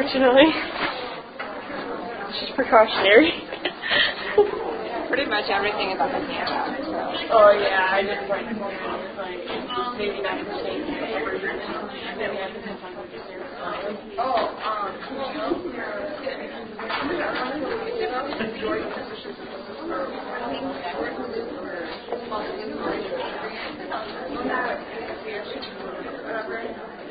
unfortunately. It's just precautionary. Pretty much everything is on the handout. So. oh yeah, I just like like maybe nine percent Oh, um,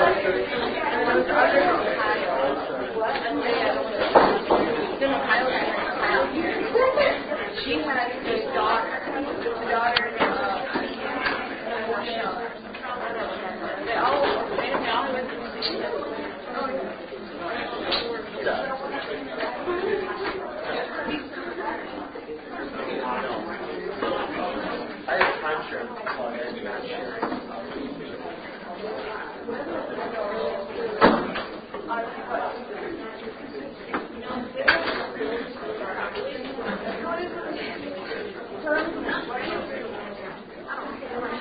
She has a daughter, a daughter uh, and a They all, went have time share. I share.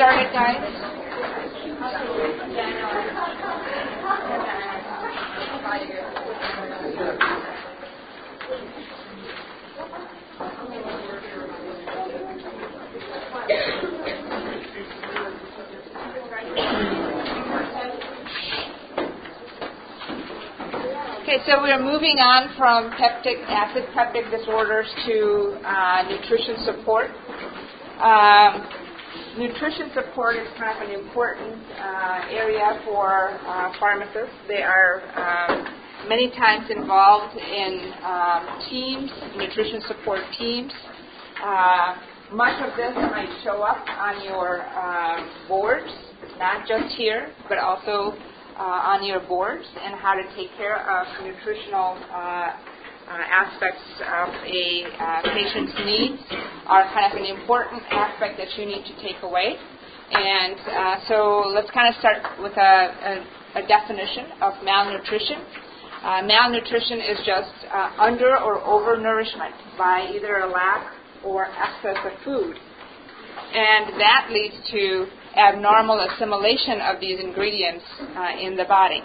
started, guys. Okay, so we're moving on from peptic acid peptic disorders to uh, nutrition support. Um, nutrition support is kind of an important uh, area for uh, pharmacists. They are um, many times involved in um, teams, nutrition support teams. Uh, much of this might show up on your uh, boards, not just here, but also uh, on your boards, and how to take care of nutritional uh, aspects of a uh, patient's needs are kind of an important aspect that you need to take away. And uh, so let's kind of start with a, a, a definition of malnutrition. Uh, malnutrition is just uh, under or overnourishment by either a lack or excess of food. And that leads to abnormal assimilation of these ingredients uh, in the body.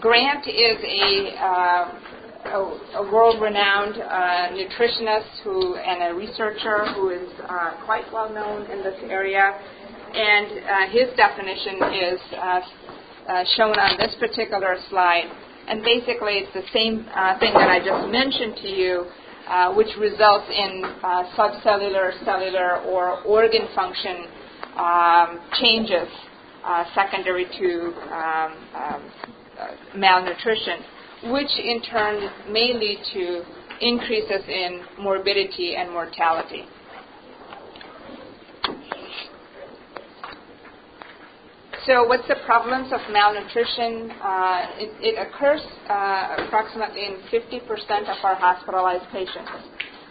Grant is a, uh, a, a world-renowned uh, nutritionist who and a researcher who is uh, quite well known in this area, and uh, his definition is uh, uh, shown on this particular slide. And basically, it's the same thing that I just mentioned to you, which results in subcellular, cellular, or organ function um, changes secondary to um, um, malnutrition, which in turn may lead to increases in morbidity and mortality. So, what's the prevalence of malnutrition? Uh, it, it occurs uh, approximately in 50% of our hospitalized patients.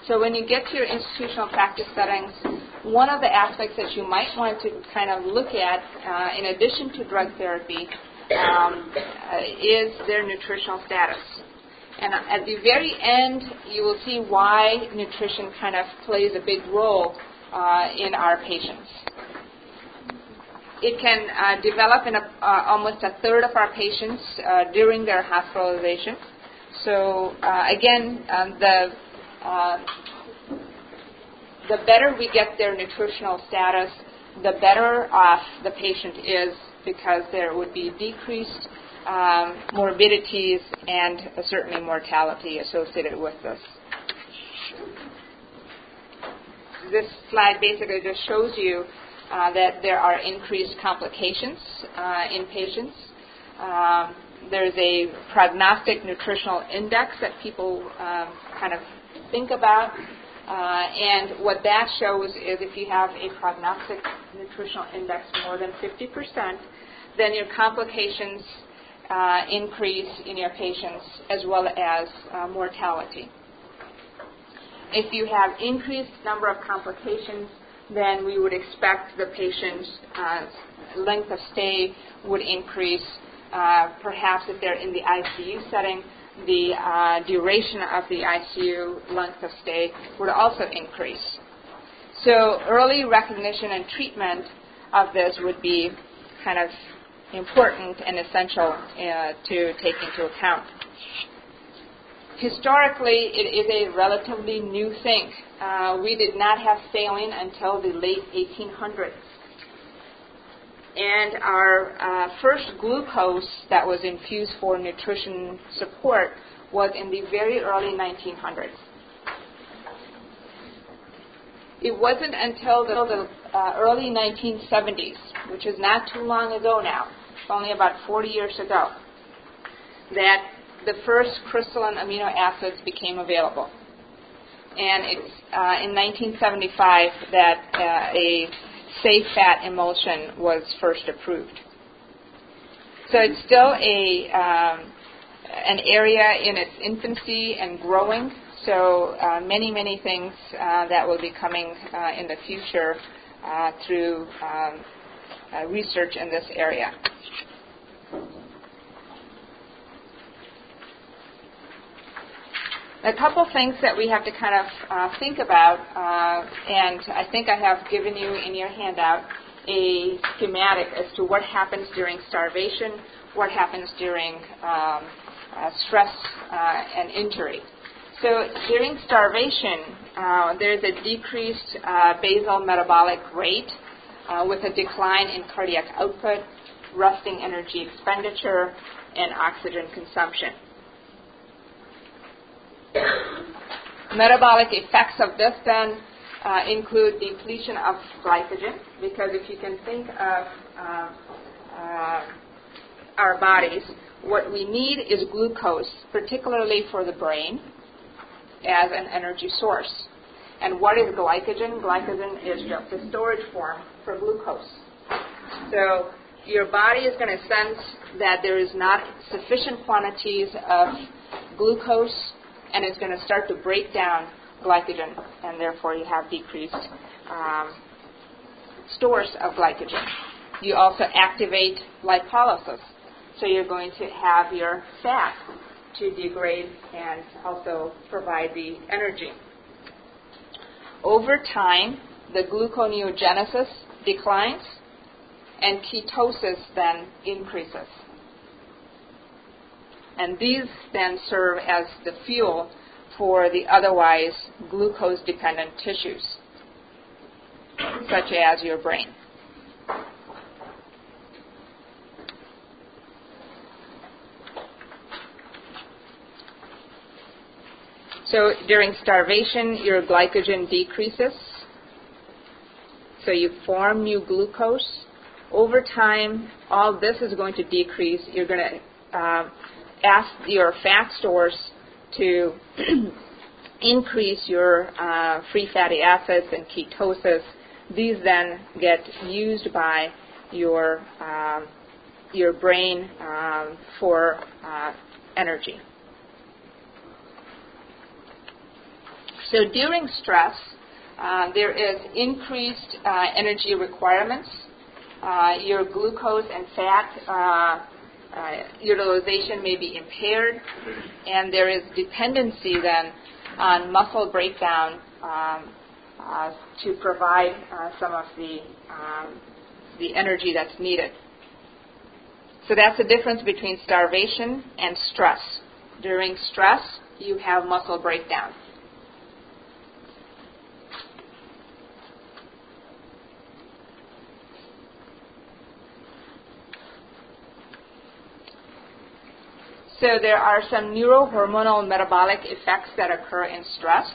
So, when you get to your institutional practice settings, one of the aspects that you might want to kind of look at, uh, in addition to drug therapy, um, uh, is their nutritional status. And at the very end, you will see why nutrition kind of plays a big role uh, in our patients. It can uh, develop in a, uh, almost a third of our patients uh, during their hospitalization. So uh, again, um, the the better we get their nutritional status, the better off the patient is because there would be decreased um, morbidities and certainly mortality associated with this. This slide basically just shows you uh, that there are increased complications uh, in patients. Um, there's a prognostic nutritional index that people um, kind of think about. Uh, and what that shows is if you have a prognostic nutritional index more than 50%, then your complications uh, increase in your patients as well as uh, mortality. If you have increased number of complications, then we would expect the patient's uh, length of stay would increase. Uh, perhaps if they're in the ICU setting, the uh, duration of the ICU length of stay would also increase. So early recognition and treatment of this would be kind of important and essential uh, to take into account. Historically, it is a relatively new thing. Uh, we did not have saline until the late 1800s. And our uh, first glucose that was infused for nutrition support was in the very early 1900s. It wasn't until the uh, early 1970s, which is not too long ago now, only about 40 years ago, that the first crystalline amino acids became available. And it's uh, in 1975 that a safe fat emulsion was first approved. So it's still a um, an area in its infancy and growing. So uh, many many things uh, that will be coming uh, in the future uh, through um, uh, research in this area. A couple things that we have to kind of uh, think about, uh, and I think I have given you in your handout a schematic as to what happens during starvation, what happens during um, uh, stress uh, and injury. So during starvation, uh, there's a decreased uh, basal metabolic rate with a decline in cardiac output, resting energy expenditure, and oxygen consumption. Metabolic effects of this then uh, include depletion of glycogen, because if you can think of uh, uh, our bodies, what we need is glucose, particularly for the brain, as an energy source. And what is glycogen? Glycogen is just a storage form for glucose. So your body is going to sense that there is not sufficient quantities of glucose and it's going to start to break down glycogen, and therefore you have decreased um, stores of glycogen. You also activate lipolysis, so you're going to have your fat to degrade and also provide the energy. Over time, the gluconeogenesis declines and ketosis then increases. And these then serve as the fuel for the otherwise glucose dependent tissues, such as your brain. So during starvation, your glycogen decreases. So you form new glucose. Over time, all this is going to decrease. You're going to uh, ask your fat stores to increase your uh, free fatty acids and ketosis. These then get used by your um, your brain um, for uh, energy. So during stress, uh, there is increased uh, energy requirements. Uh, your glucose and fat uh, utilization may be impaired, and there is dependency then on muscle breakdown um, uh, to provide some of the um, the energy that's needed. So that's the difference between starvation and stress. During stress, you have muscle breakdown. So there are some neurohormonal metabolic effects that occur in stress.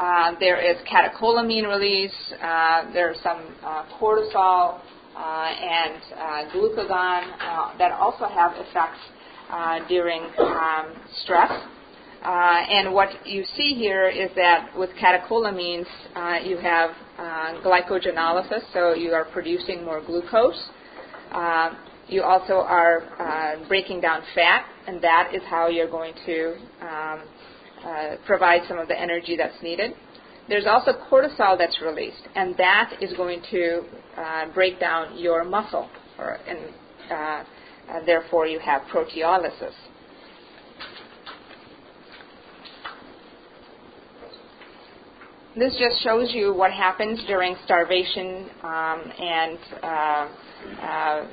Uh, there is catecholamine release. Uh, there are some uh, cortisol uh, and uh, glucagon uh, that also have effects during um, stress. and what you see here is that with catecholamines, you have glycogenolysis, so you are producing more glucose. you also are breaking down fat, and that is how you're going to um, provide some of the energy that's needed. There's also cortisol that's released, and that is going to uh, break down your muscle, or, and, uh, and therefore you have proteolysis. This just shows you what happens during starvation um, and uh, uh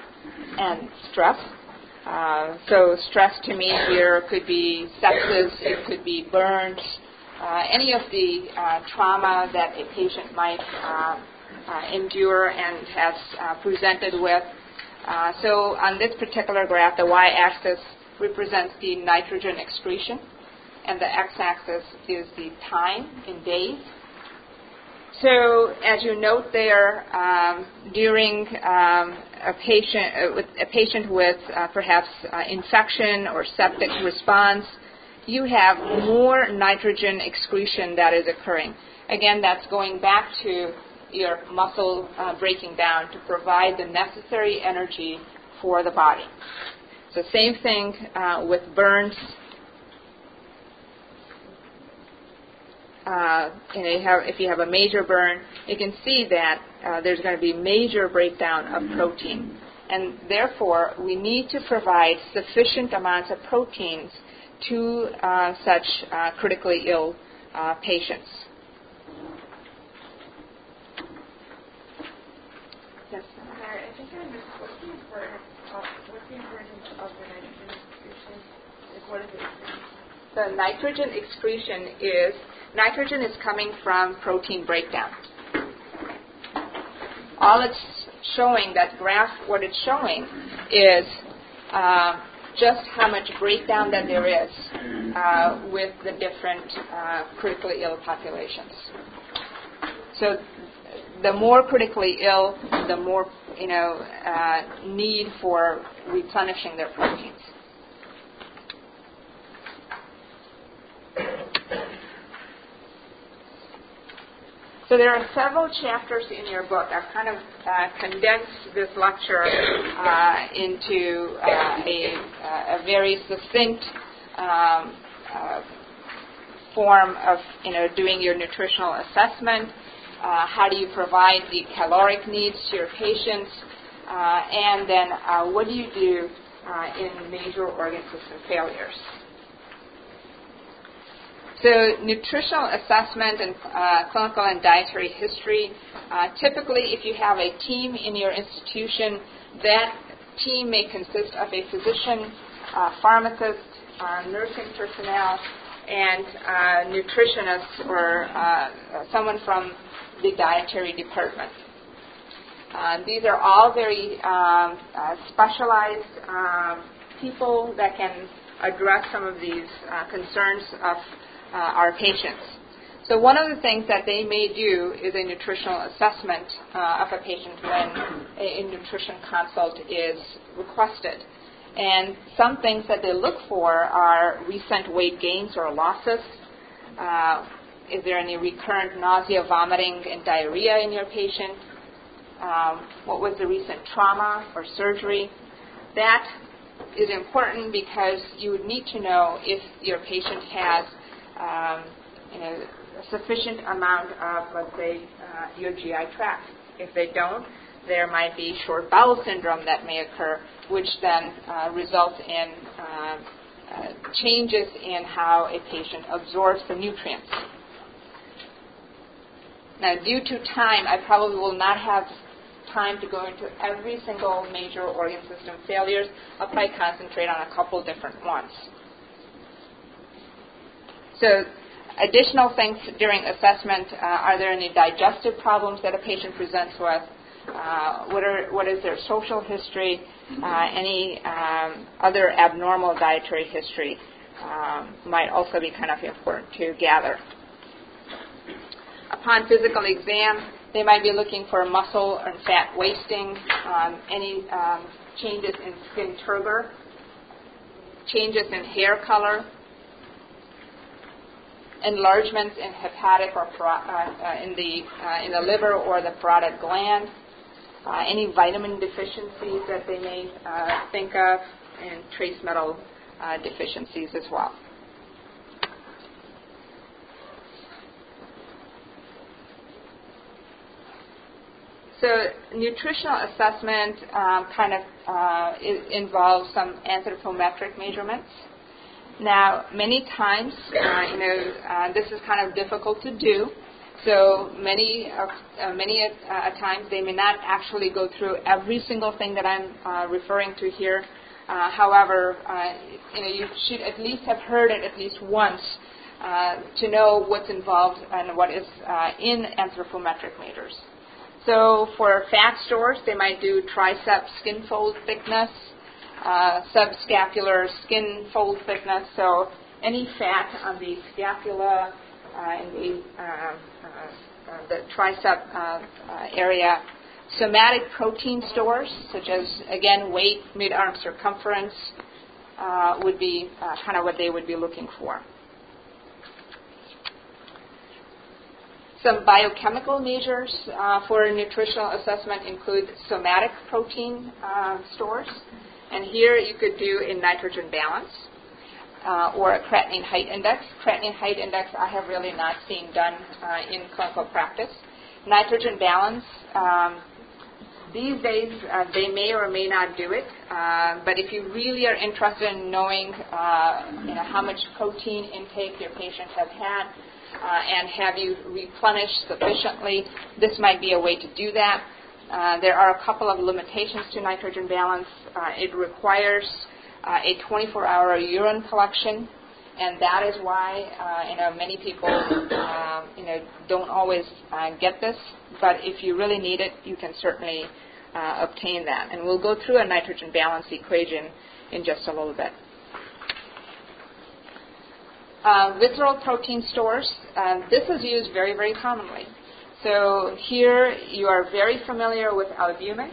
and stress. Uh, so stress to me here could be sepsis, it could be burns, uh, any of the uh, trauma that a patient might uh, uh endure and has presented with. So on this particular graph, the y-axis represents the nitrogen excretion, and the x-axis is the time in days. So as you note there, um, during um, a patient with a patient with perhaps infection or septic response, you have more nitrogen excretion that is occurring. Again, that's going back to your muscle uh, breaking down to provide the necessary energy for the body. So same thing uh, with burns. Uh, you know, you have, if you have a major burn, you can see that uh, there's going to be major breakdown of protein. And therefore, we need to provide sufficient amounts of proteins to uh, such uh, critically ill uh, patients. Yes. I think I missed what's the importance of, what's the importance of the nitrogen excretion? Like what is it? The nitrogen excretion is nitrogen is coming from protein breakdown. All it's showing that graph, what it's showing is uh, just how much breakdown that there is uh, with the different uh, critically ill populations. So the more critically ill, the more you know uh, need for replenishing their proteins. So there are several chapters in your book. I've kind of uh, condensed this lecture uh, into uh, a, uh, a, very succinct um, uh, form of you know doing your nutritional assessment. Uh, how do you provide the caloric needs to your patients, and then what do you do in major organ system failures? So nutritional assessment and uh, clinical and dietary history. Uh, typically, if you have a team in your institution, that team may consist of a physician, uh, pharmacist, uh, nursing personnel, and uh, nutritionist or uh, someone from the dietary department. these are all very um, specialized um, people that can address some of these concerns of uh, our patients. So one of the things that they may do is a nutritional assessment uh, of a patient when a, a, nutrition consult is requested. And some things that they look for are recent weight gains or losses. Uh, is there any recurrent nausea, vomiting, and diarrhea in your patient? Um, what was the recent trauma or surgery? That is important because you would need to know if your patient has um, you know, a sufficient amount of, let's say, uh, your GI tract. If they don't, there might be short bowel syndrome that may occur, which then uh, results in uh, uh, changes in how a patient absorbs the nutrients. Now, due to time, I probably will not have time to go into every single major organ system failures. I'll probably concentrate on a couple different ones. So, additional things during assessment uh, are there any digestive problems that a patient presents with? Uh, what, are, what is their social history? Uh, any um, other abnormal dietary history um, might also be kind of important to gather upon physical exam, they might be looking for muscle and fat wasting, um, any um, changes in skin turgor, changes in hair color, enlargements in hepatic or uh, uh, in the uh, in the liver or the parotid gland, uh, any vitamin deficiencies that they may uh, think of, and trace metal uh, deficiencies as well. So nutritional assessment um, kind of involves some anthropometric measurements. Now, many times, uh, you know, uh, this is kind of difficult to do. So many, uh, many uh, times they may not actually go through every single thing that I'm uh, referring to here. however, you know, you should at least have heard it at least once to know what's involved and what is in anthropometric measures. So for fat stores, they might do tricep skin fold thickness, uh, subscapular skin fold thickness. So any fat on the scapula uh, and the, uh, uh, the tricep uh, area. Somatic protein stores, such as, again, weight, mid-arm circumference, would be kind of what they would be looking for. Some biochemical measures uh, for nutritional assessment include somatic protein uh, stores. And here you could do a nitrogen balance uh, or a creatinine height index. Creatinine height index I have really not seen done uh, in clinical practice. Nitrogen balance, um, these days uh, they may or may not do it, uh, but if you really are interested in knowing you know, how much protein intake your patient has had, uh, and have you replenished sufficiently, this might be a way to do that. Uh, there are a couple of limitations to nitrogen balance. Uh, it requires uh, a 24-hour urine collection, and that is why uh, you know many people uh, you know don't always get this. But if you really need it, you can certainly obtain that. And we'll go through a nitrogen balance equation in just a little bit. Uh, visceral protein stores, this is used very, very commonly. So here you are very familiar with albumin,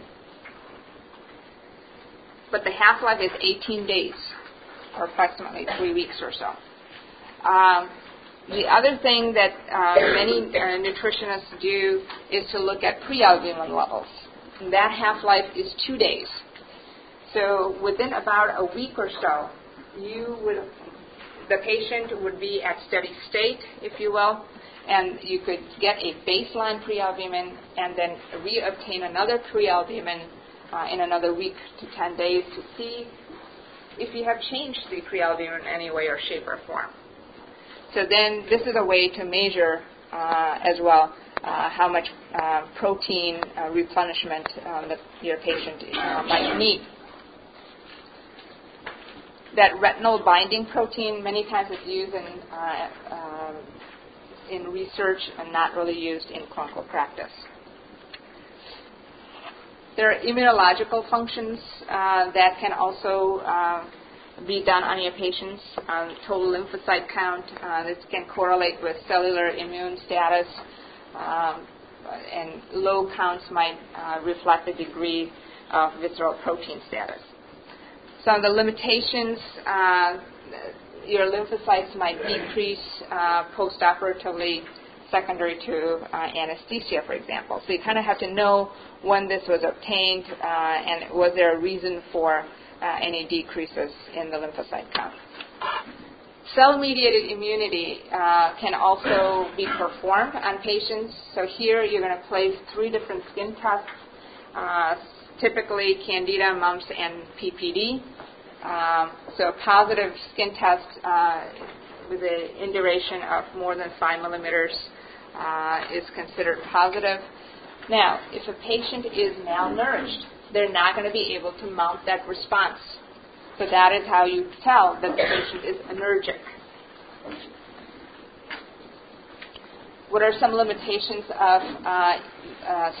but the half-life is 18 days, or approximately three weeks or so. Um, the other thing that uh, many uh, nutritionists do is to look at prealbumin levels. And that half-life is two days. So within about a week or so, you would the patient would be at steady state, if you will, and you could get a baseline prealbumin and then reobtain another prealbumin uh, in another week to 10 days to see if you have changed the prealbumin in any way or shape or form. So then this is a way to measure uh, as well uh, how much uh, protein uh, replenishment um, that your patient uh, might need that retinol binding protein many times is used in uh, in research and not really used in clinical practice. There are immunological functions uh, that can also uh, be done on your patients. Um, total lymphocyte count. Uh, this can correlate with cellular immune status, um, and low counts might uh, reflect the degree of visceral protein status. Some of the limitations, your lymphocytes might decrease uh, postoperatively secondary to uh, anesthesia, for example. So you kind of have to know when this was obtained uh, and was there a reason for uh, any decreases in the lymphocyte count. Cell-mediated immunity uh, can also be performed on patients. So here you're going to place three different skin tests, uh, typically Candida, mumps, and PPD. Um, so a positive skin test uh, with an induration of more than 5 millimeters uh, is considered positive. Now, if a patient is malnourished, they're not going to be able to mount that response. So that is how you tell that the patient is anergic. What are some limitations of uh, uh, uh,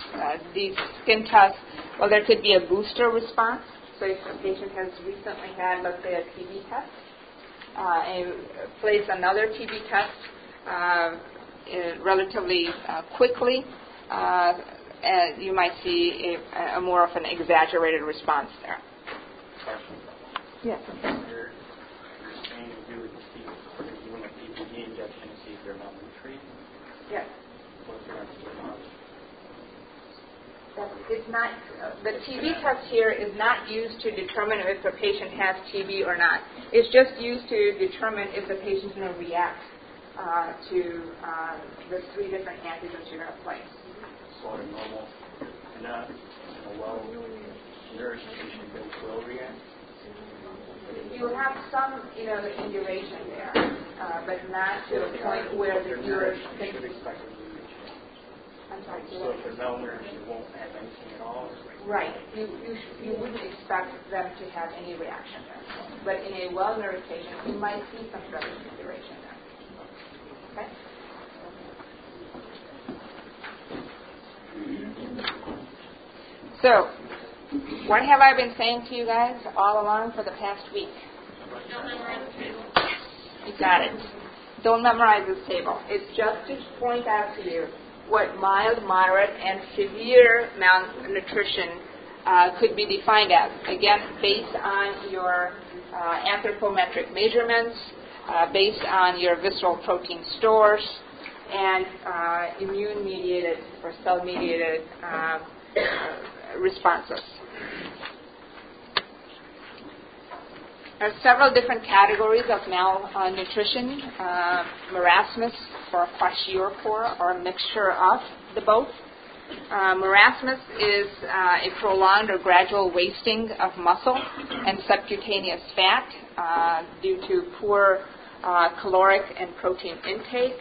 these skin tests? Well, there could be a booster response. So if a patient has recently had, let's say, a TB test, uh, and place another TB test uh, relatively uh, quickly, you might see a, a more of an exaggerated response there. Yes. You're, you're saying you do for doing a PPD injection to see if they're malnutrition. Yes. What's the rest it's not uh, the TB test here is not used to determine if a patient has TB or not. It's just used to determine if the patient's going to react uh, to uh, the three different antigens you're going to place. Sort of normal, not in a well-nourished patient that will react you have some, you know, the induration there, uh, but not to the point where the you're. I'm sorry. So if they're malnourished, you won't have anything at all. Right. You you sh- you wouldn't expect them to have any reaction there, but in a well-nourished patient, you might see some sort of induration there. Okay. So, what have I been saying to you guys all along for the past week? Don't memorize the table. You got it. Don't memorize this table. It's just to point out to you what mild, moderate, and severe malnutrition uh, could be defined as. Again, based on your uh, anthropometric measurements, uh, based on your visceral protein stores, and uh, immune mediated or cell mediated uh, responses. There are several different categories of malnutrition. Uh, marasmus or kwashiorkor, or a mixture of the both. Uh, marasmus is uh, a prolonged or gradual wasting of muscle and subcutaneous fat uh, due to poor uh, caloric and protein intake.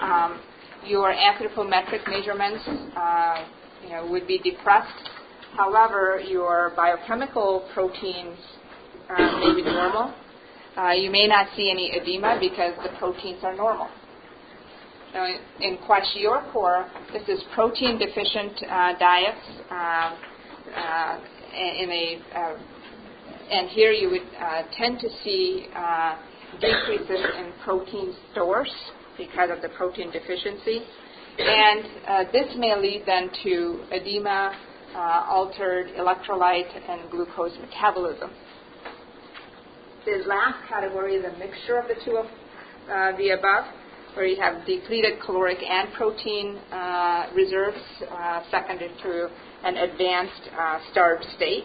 Um, your anthropometric measurements uh, you know, would be depressed. However, your biochemical proteins uh, may be normal. Uh, you may not see any edema because the proteins are normal. Now, in, in kwashiorkor, this is protein deficient uh, diets um, uh, in a uh, and here you would uh, tend to see uh, decreases in protein stores because of the protein deficiency. And this may lead then to edema, altered electrolyte, and glucose metabolism. The last category is a mixture of the two of uh, the above, where you have depleted caloric and protein uh, reserves uh, seconded to an advanced uh, starved state.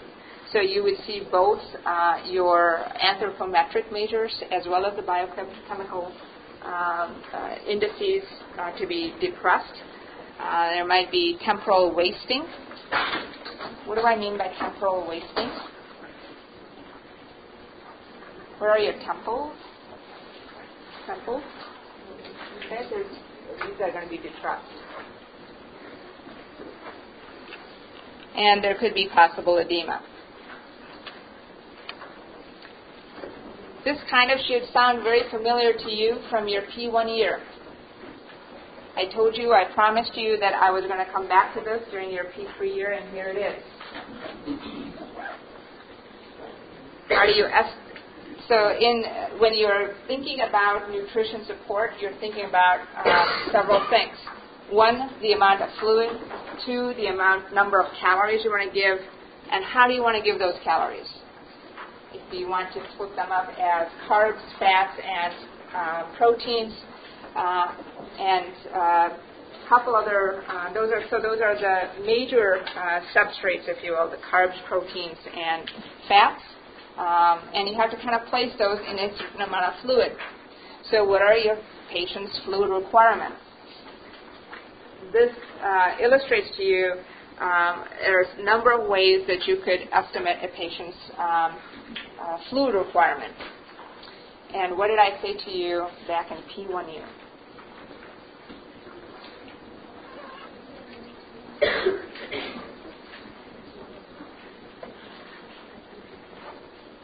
So you would see both uh, your anthropometric measures as well as the biochemical um, indices to be depressed. there might be temporal wasting. What do I mean by temporal wasting? Where are your temples? Temples? Okay, these are going to be depressed. And there could be possible edema. This kind of should sound very familiar to you from your P1 year. I told you, I promised you that I was going to come back to this during your P3 year, and here it is. Are you so in when you're thinking about nutrition support, you're thinking about uh, several things. One, the amount of fluid. Two, the amount number of calories you want to give, and how do you want to give those calories? If you want to split them up as carbs, fats, and uh, proteins, uh, and a uh, couple other uh, those are so those are the major uh, substrates, if you will, the carbs, proteins, and fats. Um, and you have to kind of place those in a certain amount of fluid. So, what are your patient's fluid requirements? This uh, illustrates to you um, there's a number of ways that you could estimate a patient's um, uh, fluid requirement. And what did I say to you back in P1 year?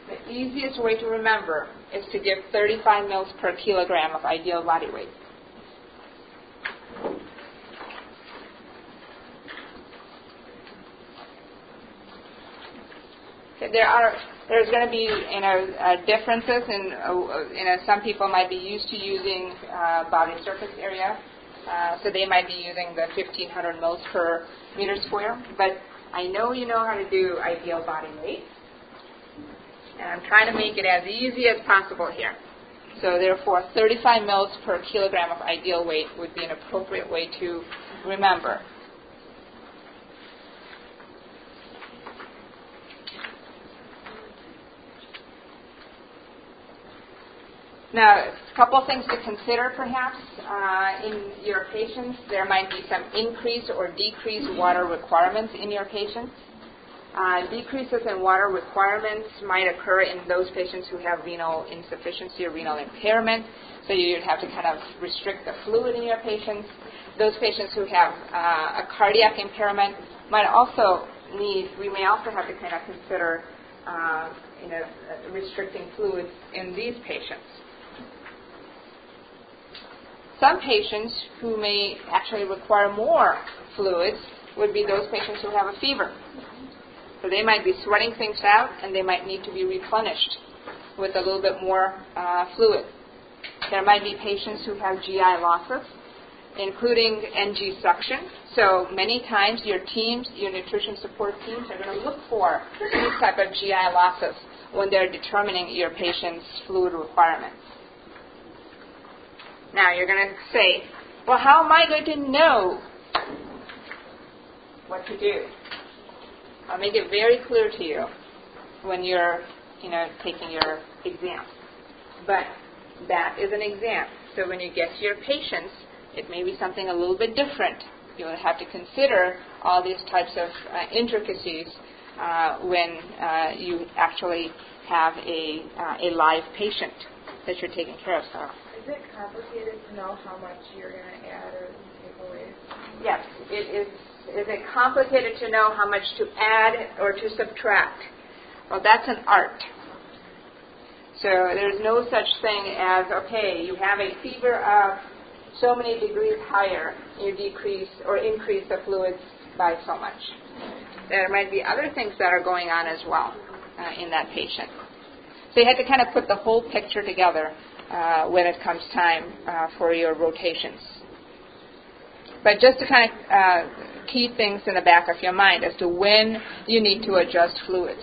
the easiest way to remember is to give 35 mils per kilogram of ideal body weight. there are there's going to be you know uh, differences in uh, you know some people might be used to using uh, body surface area, uh, so they might be using the 1500 mils per meter square. But I know you know how to do ideal body weight, and I'm trying to make it as easy as possible here. So therefore, 35 mils per kilogram of ideal weight would be an appropriate way to remember. Now, a couple things to consider perhaps uh, in your patients. There might be some increase or decrease water requirements in your patients. Uh, decreases in water requirements might occur in those patients who have renal insufficiency or renal impairment. So you'd have to kind of restrict the fluid in your patients. Those patients who have uh, a cardiac impairment might also need, we may also have to kind of consider uh, you know, restricting fluids in these patients. Some patients who may actually require more fluids would be those patients who have a fever. So they might be sweating things out and they might need to be replenished with a little bit more uh, fluid. There might be patients who have GI losses, including NG suction. So many times your teams, your nutrition support teams are going to look for these type of GI losses when they're determining your patient's fluid requirements. Now you're going to say, well, how am I going to know what to do? I'll make it very clear to you when you're, you know, taking your exam. But that is an exam. So when you get to your patients, it may be something a little bit different. You'll have to consider all these types of uh, intricacies uh, when uh, you actually have a, uh, a live patient that you're taking care of. So is it complicated to know how much you're going to add or take away? Yes, it is. Is it complicated to know how much to add or to subtract? Well, that's an art. So there's no such thing as, okay, you have a fever of so many degrees higher, you decrease or increase the fluids by so much. There might be other things that are going on as well uh, in that patient. So you had to kind of put the whole picture together uh, when it comes time uh, for your rotations. But just to kind of uh, key things in the back of your mind as to when you need to adjust fluids.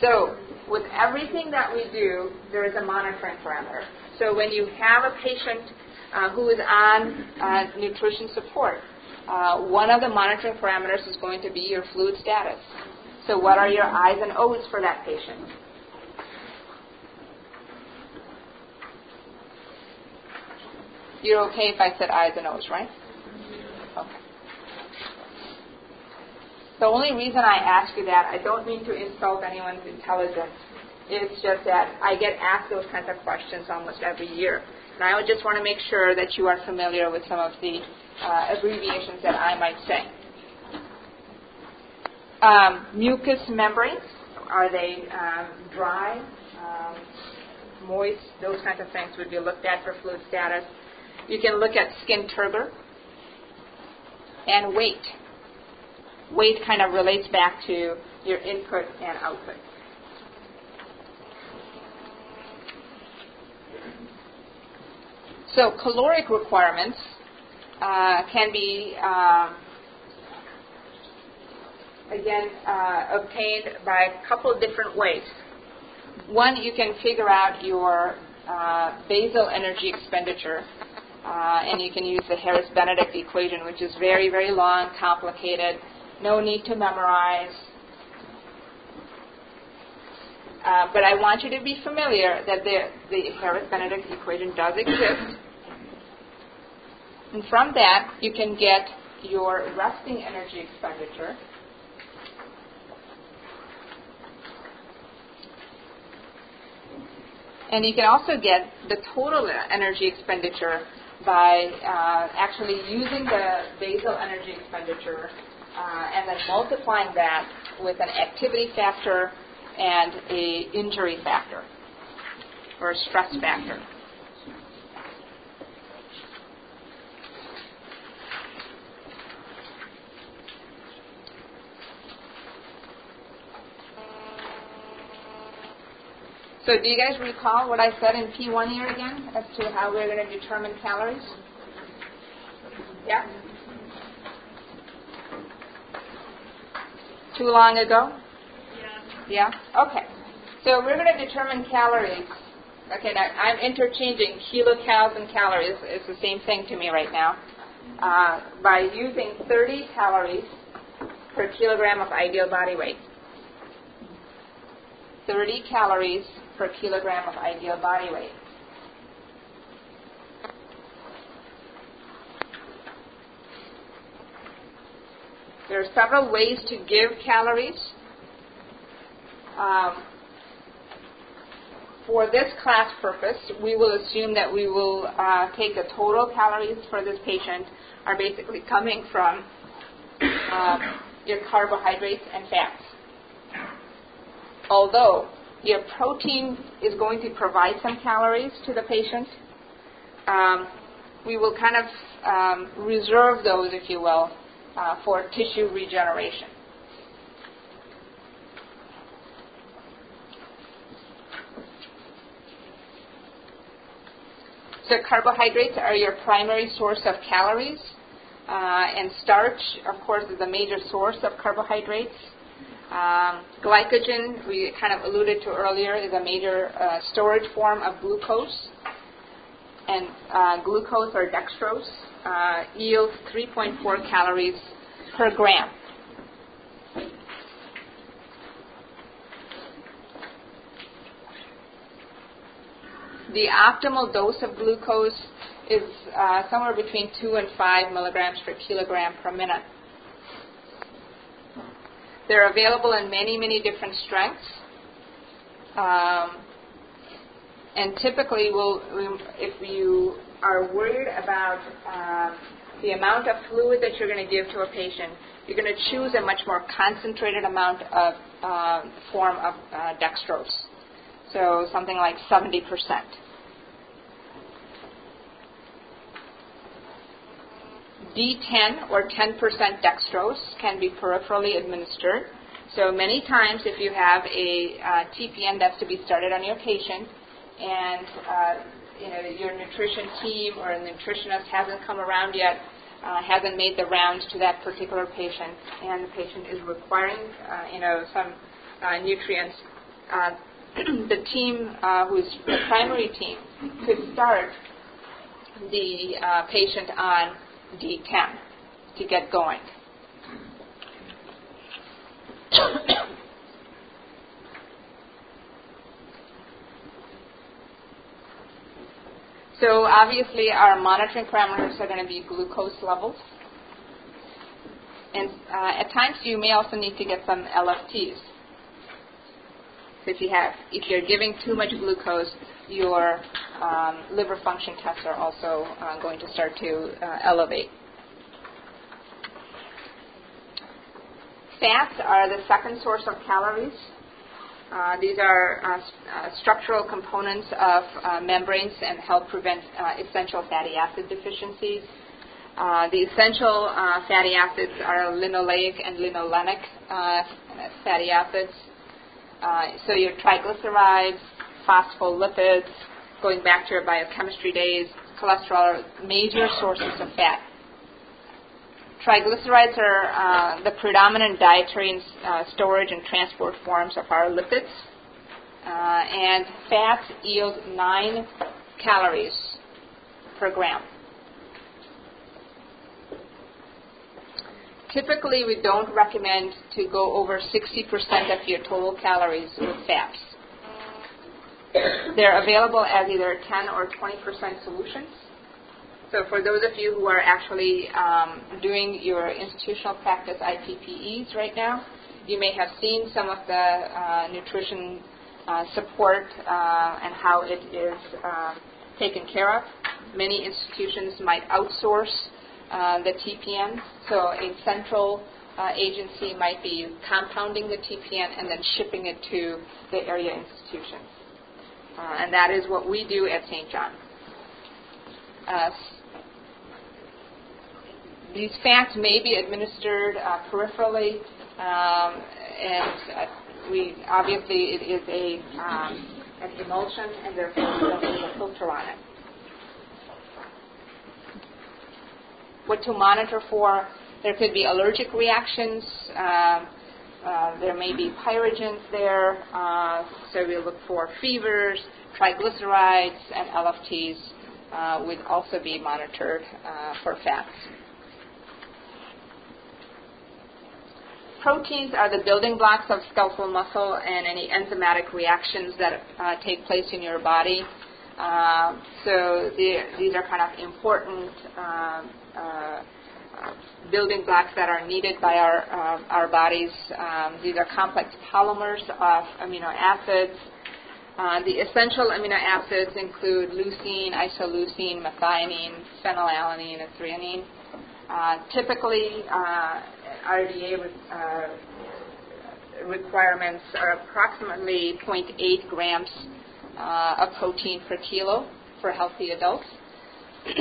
So, with everything that we do, there is a monitoring parameter. So, when you have a patient uh, who is on uh, nutrition support, uh, one of the monitoring parameters is going to be your fluid status. So, what are your I's and O's for that patient? You're okay if I said eyes and O's, right? Okay. The only reason I ask you that, I don't mean to insult anyone's intelligence. It's just that I get asked those kinds of questions almost every year. And I just want to make sure that you are familiar with some of the uh, abbreviations that I might say. Um, mucous membranes, are they um, dry, um, moist? Those kinds of things would be looked at for fluid status. You can look at skin turgor and weight. Weight kind of relates back to your input and output. So caloric requirements uh, can be, uh, again, uh, obtained by a couple of different ways. One, you can figure out your uh, basal energy expenditure and you can use the Harris-Benedict equation, which is very, very long, complicated, no need to memorize. Uh, but I want you to be familiar that the, the Harris-Benedict equation does exist. And from that, you can get your resting energy expenditure. And you can also get the total energy expenditure by uh, actually using the basal energy expenditure uh, and then multiplying that with an activity factor and a injury factor or a stress factor. So do you guys recall what I said in P1 here again as to how we're going to determine calories? Yeah? Too long ago? Yeah. Yeah? Okay. So we're going to determine calories. Okay, now I'm interchanging kilocals and calories. It's the same thing to me right now. Uh, by using 30 calories per kilogram of ideal body weight. 30 calories per kilogram of ideal body weight. There are several ways to give calories. Um, for this class purpose, we will assume that we will uh, take the total calories for this patient are basically coming from uh, your carbohydrates and fats. Although your protein is going to provide some calories to the patient, um, we will kind of um, reserve those, if you will, uh, for tissue regeneration. So carbohydrates are your primary source of calories, uh, and starch, of course, is a major source of carbohydrates. Um, glycogen, we kind of alluded to earlier, is a major uh, storage form of glucose. And uh, glucose or dextrose uh, yields 3.4 calories per gram. The optimal dose of glucose is uh, somewhere between 2 and 5 milligrams per kilogram per minute. They're available in many, many different strengths. Um, and typically, we'll, if you are worried about uh, the amount of fluid that you're going to give to a patient, you're going to choose a much more concentrated amount of uh, form of uh, dextrose. So something like 70 percent. D10 or 10% dextrose can be peripherally administered. So many times, if you have a uh, TPN that's to be started on your patient, and uh, you know your nutrition team or a nutritionist hasn't come around yet, uh, hasn't made the rounds to that particular patient, and the patient is requiring uh, you know some uh, nutrients, uh, the team who's the primary team could start the patient on D10 to get going. so obviously our monitoring parameters are going to be glucose levels. And uh, at times you may also need to get some LFTs. If you have, if you're giving too much glucose, your um, liver function tests are also uh, going to start to uh, elevate. Fats are the second source of calories. Uh, these are uh, uh, structural components of uh, membranes and help prevent essential fatty acid deficiencies. the essential fatty acids are linoleic and linolenic fatty acids. so your triglycerides, phospholipids, going back to your biochemistry days, cholesterol are major sources of fat. Triglycerides are uh, the predominant dietary and, uh, storage and transport forms of our lipids. Uh, and fats yield 9 calories per gram. Typically, we don't recommend to go over 60% of your total calories with fats. They're available as either 10 or 20% solutions. So for those of you who are actually um, doing your institutional practice IPPEs right now, you may have seen some of the uh, nutrition uh, support uh, and how it is uh, taken care of. Many institutions might outsource uh, the TPN, so a central uh, agency might be compounding the TPN and then shipping it to the area institutions. And that is what we do at St. John. These fats may be administered uh, peripherally, um, and uh, we obviously it is a um, an emulsion, and therefore we don't a filter on it. What to monitor for? There could be allergic reactions. Uh, uh, there may be pyrogens there, uh, so we look for fevers, triglycerides, and LFTs uh, would also be monitored uh, for fats. Proteins are the building blocks of skeletal muscle and any enzymatic reactions that uh, take place in your body. So the, these are kind of important building blocks that are needed by our, uh, our bodies. Um, these are complex polymers of amino acids. Uh, the essential amino acids include leucine, isoleucine, methionine, phenylalanine, and threonine. typically, RDA uh, requirements are approximately 0.8 grams uh, of protein per kilo for healthy adults.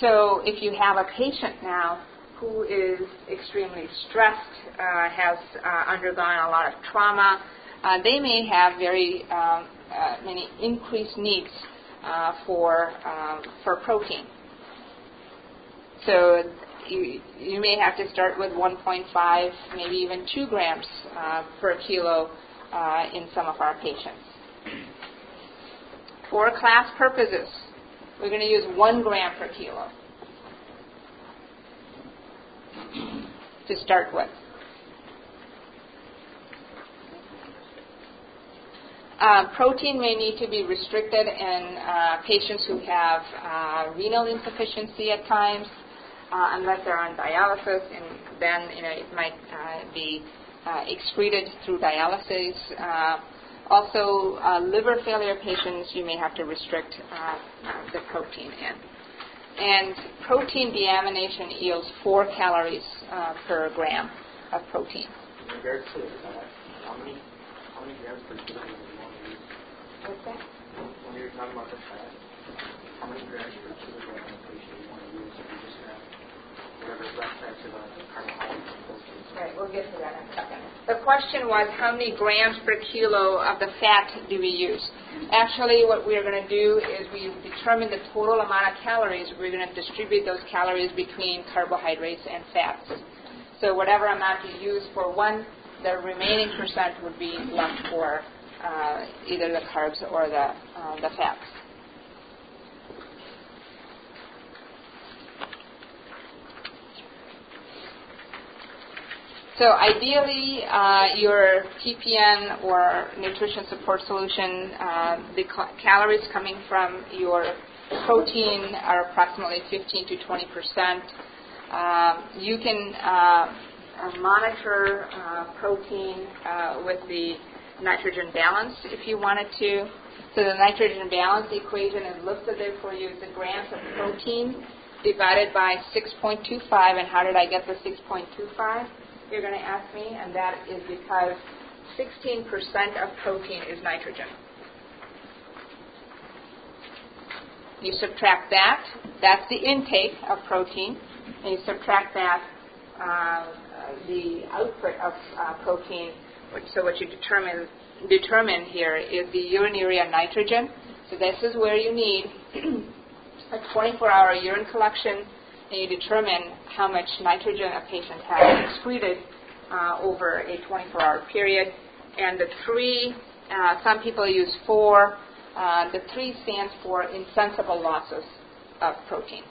so if you have a patient now who is extremely stressed, uh, has uh, undergone a lot of trauma, uh, they may have very um, uh, many increased needs for um, for protein. So you, you may have to start with 1.5, maybe even 2 grams uh, per kilo uh, in some of our patients. For class purposes, we're going to use 1 gram per kilo to start with. Uh, protein may need to be restricted in uh, patients who have uh, renal insufficiency at times, uh, unless they're on dialysis, and then you know it might uh, be uh, excreted through dialysis. Also, liver failure patients, you may have to restrict the protein in. And protein deamination yields four calories uh, per gram of protein. In regards to uh, how many, how many grams per kilo do you want to use? What's that? When you're talking about the fat, how many grams per kilogram of protein do you want to use? If you just have Right, we'll get to that in a second. The question was how many grams per kilo of the fat do we use? Actually, what we're going to do is we determine the total amount of calories. We're going to distribute those calories between carbohydrates and fats. So whatever amount you use for one, the remaining percent would be left for uh, either the carbs or the, uh, the fats. So ideally, uh, your TPN or nutrition support solution, uh, the ca- calories coming from your protein are approximately 15 to 20 percent. Um, you can uh, monitor uh, protein uh, with the nitrogen balance if you wanted to. So the nitrogen balance equation is listed there for you. It's the grams of protein divided by 6.25. And how did I get the 6.25? You're going to ask me, and that is because 16% of protein is nitrogen. You subtract that, that's the intake of protein, and you subtract that, uh, the output of uh, protein. So what you determine determine here is the urinary nitrogen. So this is where you need a 24-hour urine collection and you determine how much nitrogen a patient has excreted uh, over a 24-hour period. And the three, uh, some people use four. Uh, the three stands for insensible losses of protein.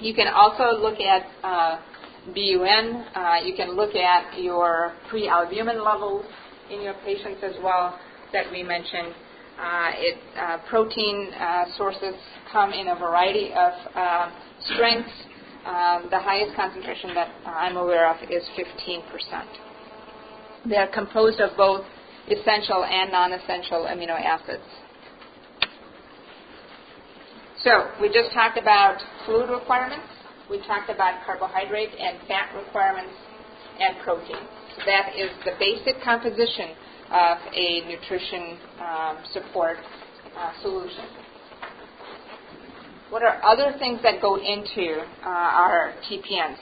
You can also look at uh, BUN. Uh, you can look at your pre-albumin levels in your patients as well that we mentioned. Uh, it, uh, protein uh, sources come in a variety of uh, strengths. Um, the highest concentration that I'm aware of is 15%. They are composed of both essential and non-essential amino acids. So we just talked about fluid requirements. We talked about carbohydrate and fat requirements and protein. So that is the basic composition of a nutrition um, support uh, solution. What are other things that go into uh, our TPNs?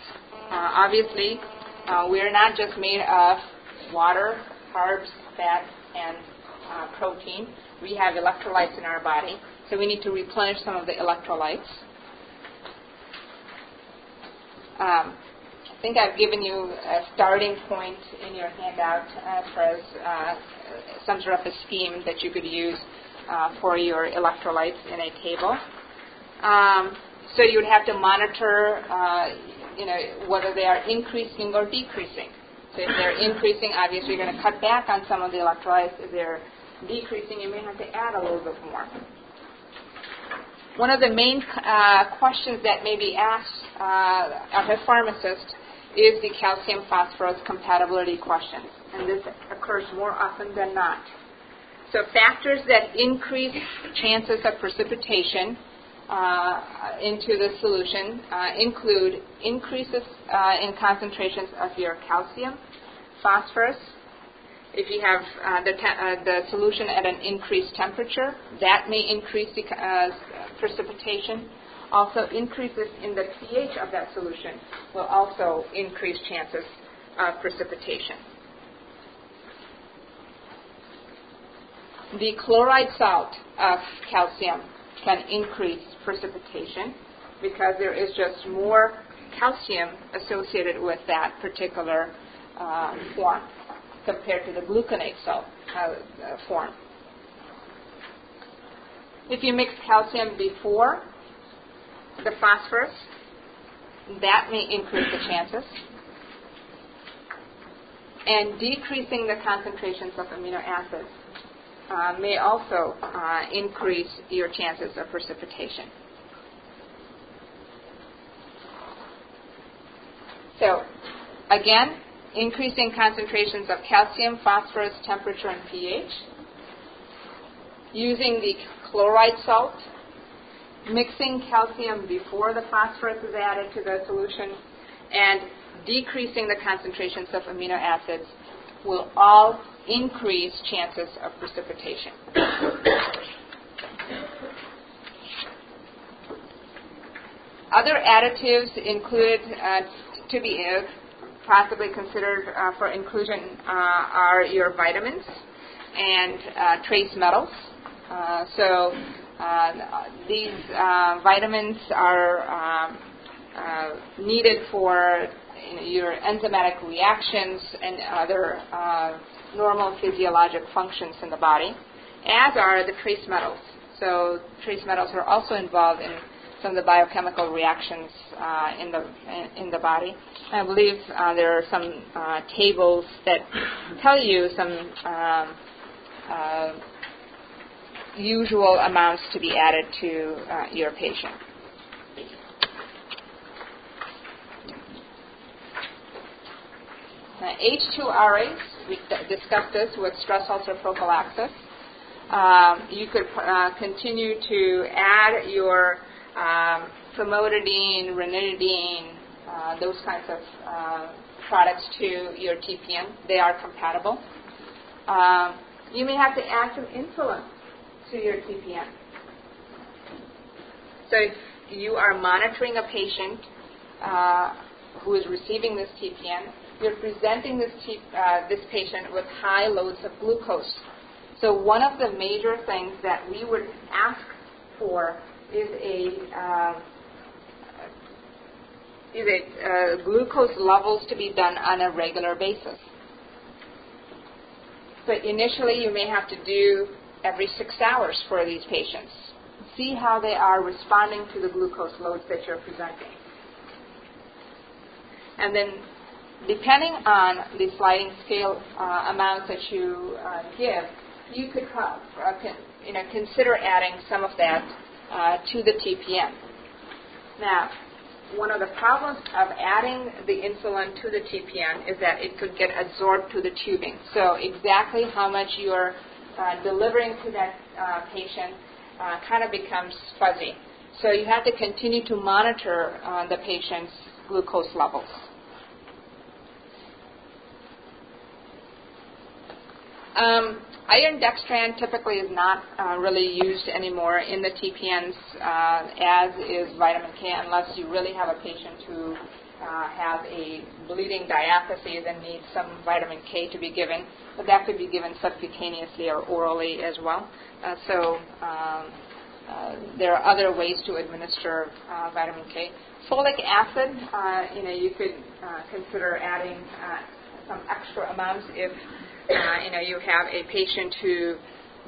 Uh, obviously, uh, we're not just made of water, carbs, fat, and uh, protein. We have electrolytes in our body, so we need to replenish some of the electrolytes. Um, I think I've given you a starting point in your handout far as uh, some sort of a scheme that you could use uh, for your electrolytes in a table. Um, so you would have to monitor, uh, you know, whether they are increasing or decreasing. So if they're increasing, obviously you're going to cut back on some of the electrolytes. If they're decreasing, you may have to add a little bit more. One of the main uh, questions that may be asked uh, of a pharmacist is the calcium phosphorus compatibility question, and this occurs more often than not. So factors that increase chances of precipitation uh, into the solution uh, include increases uh, in concentrations of your calcium, phosphorus. If you have uh, the, te- uh, the solution at an increased temperature, that may increase the uh, precipitation also increases in the pH of that solution will also increase chances of precipitation. The chloride salt of calcium can increase precipitation because there is just more calcium associated with that particular uh, form compared to the gluconate salt uh, form. If you mix calcium before the phosphorus, that may increase the chances. And decreasing the concentrations of amino acids uh, may also uh, increase your chances of precipitation. So, again, increasing concentrations of calcium, phosphorus, temperature, and pH. Using the chloride salt mixing calcium before the phosphorus is added to the solution, and decreasing the concentrations of amino acids will all increase chances of precipitation. Other additives included uh, to be uh, possibly considered uh, for inclusion uh, are your vitamins and uh, trace metals. Uh, so these uh, vitamins are um, uh, needed for you know, your enzymatic reactions and other normal physiologic functions in the body, as are the trace metals. So trace metals are also involved in some of the biochemical reactions uh, in the in the body. I believe uh, there are some uh, tables that tell you some um, usual amounts to be added to uh, your patient. Now, H2RAs, we discussed this with stress ulcer prophylaxis. Um, you could uh, continue to add your um, famotidine, ranitidine, uh, those kinds of uh, products to your TPN. They are compatible. Um, you may have to add some insulin to your TPN. So if you are monitoring a patient uh, who is receiving this TPN, you're presenting this, T, uh, this patient with high loads of glucose. So one of the major things that we would ask for is a uh, is it uh, glucose levels to be done on a regular basis. So initially, you may have to do every six hours for these patients. See how they are responding to the glucose loads that you're presenting. and then depending on the sliding scale uh, amounts that you uh, give, you could uh, you know, consider adding some of that uh, to the TPN. Now, one of the problems of adding the insulin to the TPN is that it could get absorbed to the tubing. So exactly how much you're uh, delivering to that uh, patient uh, kind of becomes fuzzy. So you have to continue to monitor uh, the patient's glucose levels. Um, iron dextran typically is not uh, really used anymore in the TPNs, uh, as is vitamin K, unless you really have a patient who uh, has a bleeding diatheses and needs some vitamin K to be given. But that could be given subcutaneously or orally as well. Uh, so um, uh, there are other ways to administer uh, vitamin K. Folic acid, you know, you could consider adding some extra amounts if uh, you know, you have a patient who,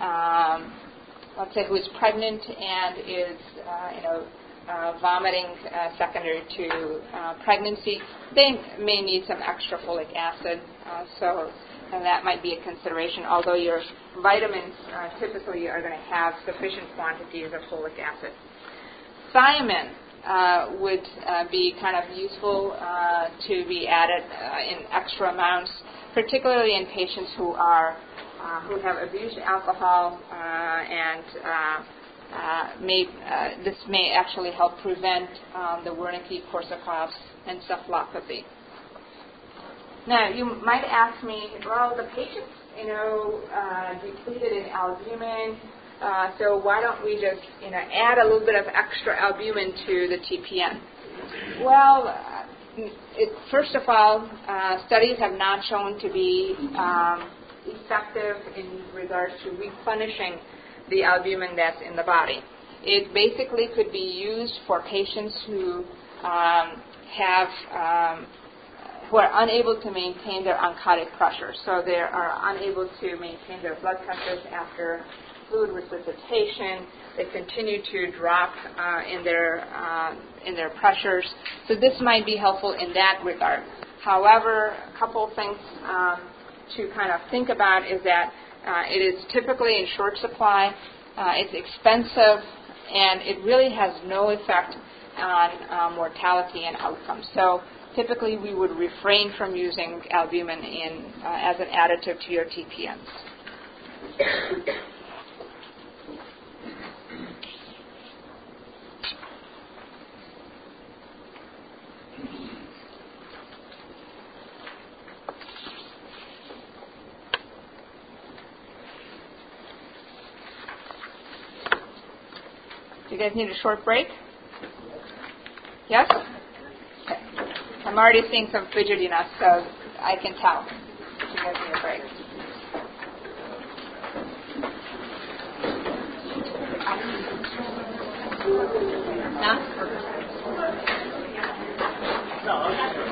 um, let's say, who is pregnant and is, uh, you know, uh, vomiting uh, secondary to uh, pregnancy, they may need some extra folic acid. Uh, so, and that might be a consideration. Although your vitamins uh, typically are going to have sufficient quantities of folic acid. Thiamine uh, would be kind of useful to be added in extra amounts particularly in patients who are who have abused alcohol and may, uh, this may actually help prevent um, the Wernicke-Korsakoff's encephalopathy. Now, you might ask me, well, the patient's, you know, uh, depleted in albumin, so why don't we just, you know, add a little bit of extra albumin to the TPN? Well, it, first of all, uh, studies have not shown to be um, effective in regards to replenishing the albumin that's in the body. It basically could be used for patients who um, have um, who are unable to maintain their oncotic pressure, so they are unable to maintain their blood pressures after fluid resuscitation. They continue to drop uh, in their uh, in their pressures. So this might be helpful in that regard. However, a couple things um, to kind of think about is that uh, it is typically in short supply. Uh, it's expensive, and it really has no effect on uh, mortality and outcomes. So typically, we would refrain from using albumin in uh, as an additive to your TPNs. You guys need a short break? Yes? Okay. I'm already seeing some fidgetiness, so I can tell. You guys need a break. No? No.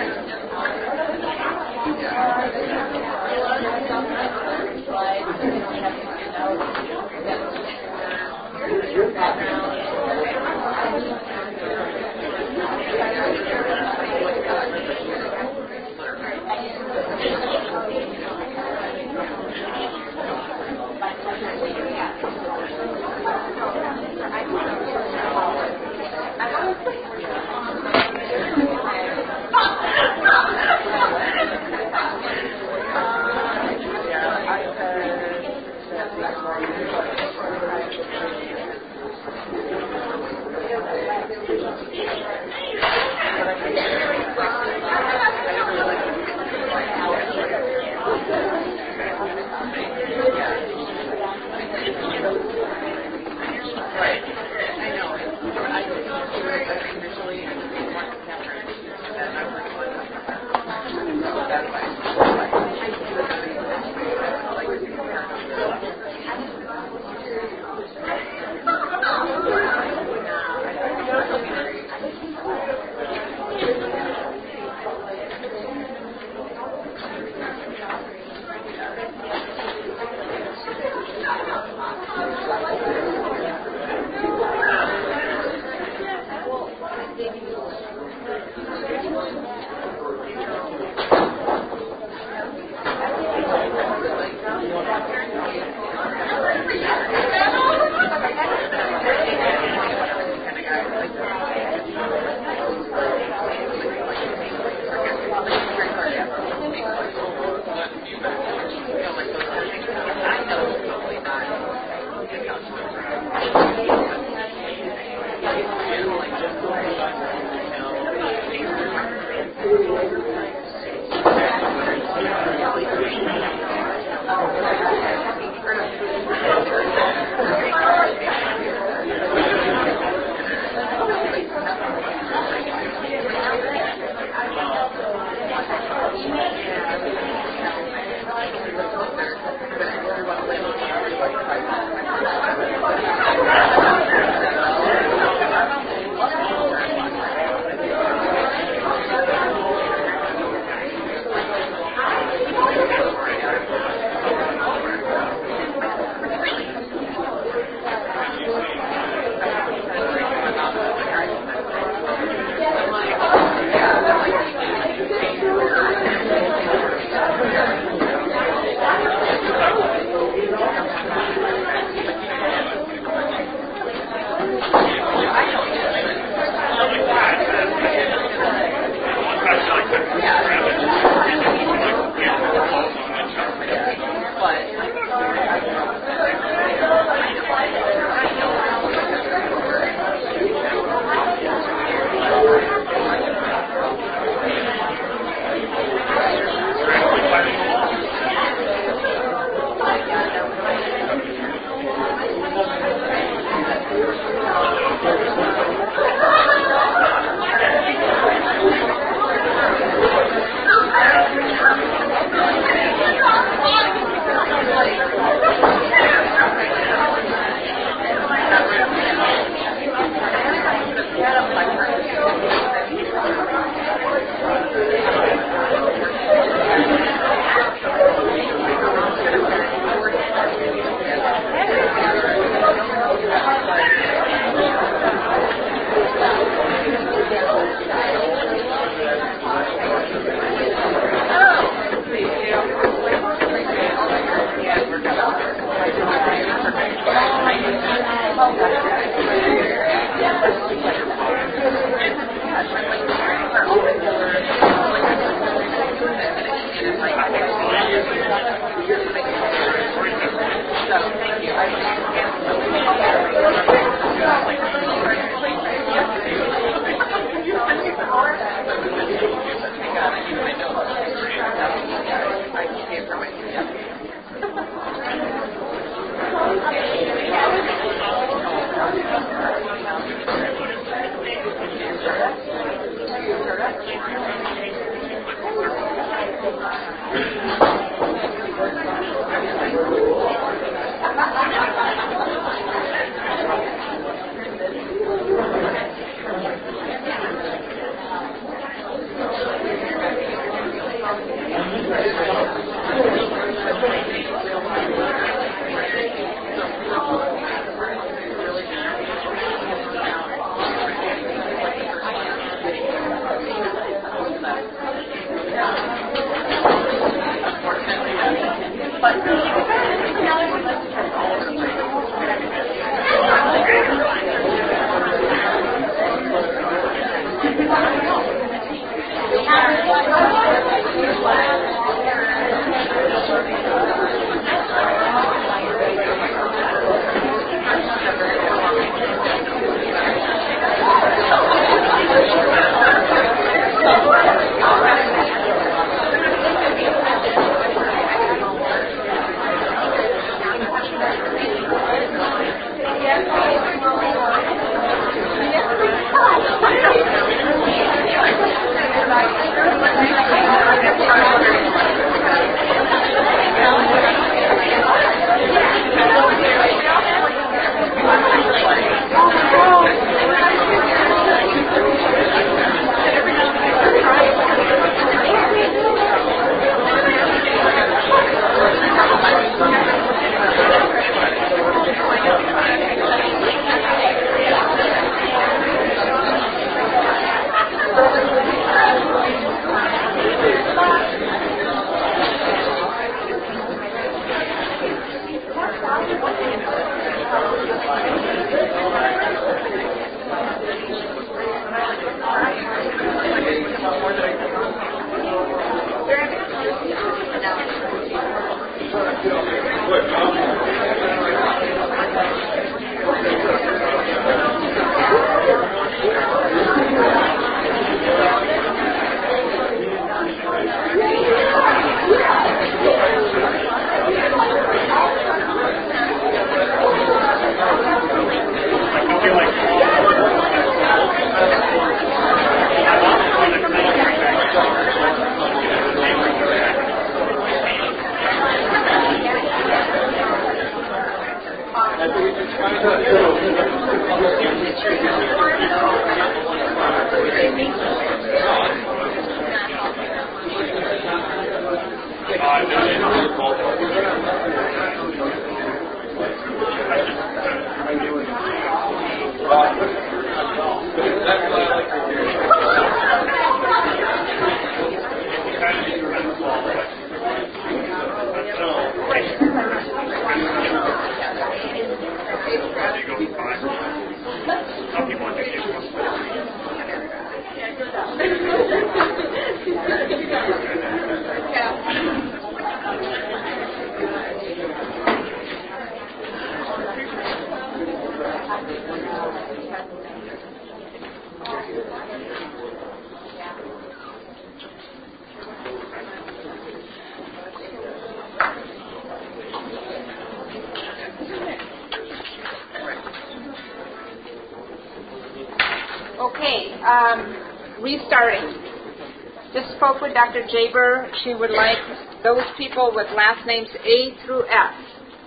She would like those people with last names A through F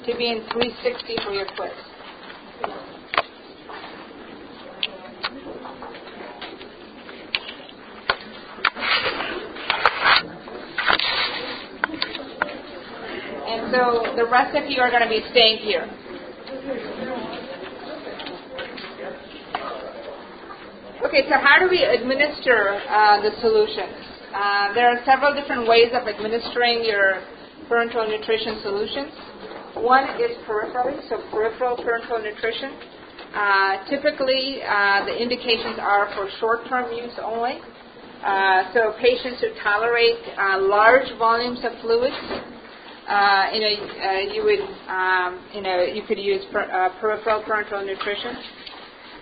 to be in 360 for your quiz. And so the rest of you are going to be staying here. Okay, so how do we administer uh, the solutions? Uh, there are several different ways of administering your parenteral nutrition solutions. One is peripherally, so peripheral parenteral nutrition. Uh, typically, uh, the indications are for short-term use only. Uh, so patients who tolerate uh, large volumes of fluids, you know, you would, um, you know, you could use per, peripheral parenteral nutrition.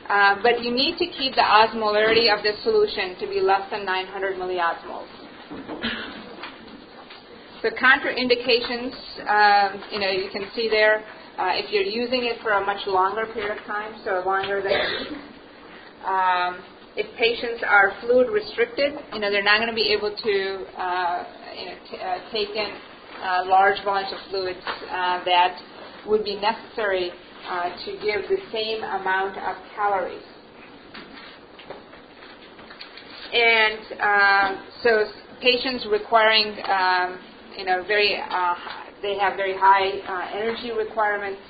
Uh, but you need to keep the osmolarity of the solution to be less than 900 milliosmoles. The contraindications, um, you know, you can see there, uh, if you're using it for a much longer period of time, so longer than um, if patients are fluid restricted, you know, they're not going to be able to, uh, you know, t- uh, take in uh, large volumes of fluids uh, that would be necessary uh, to give the same amount of calories. And uh, so patients requiring, um, you know, very, uh, they have very high uh, energy requirements.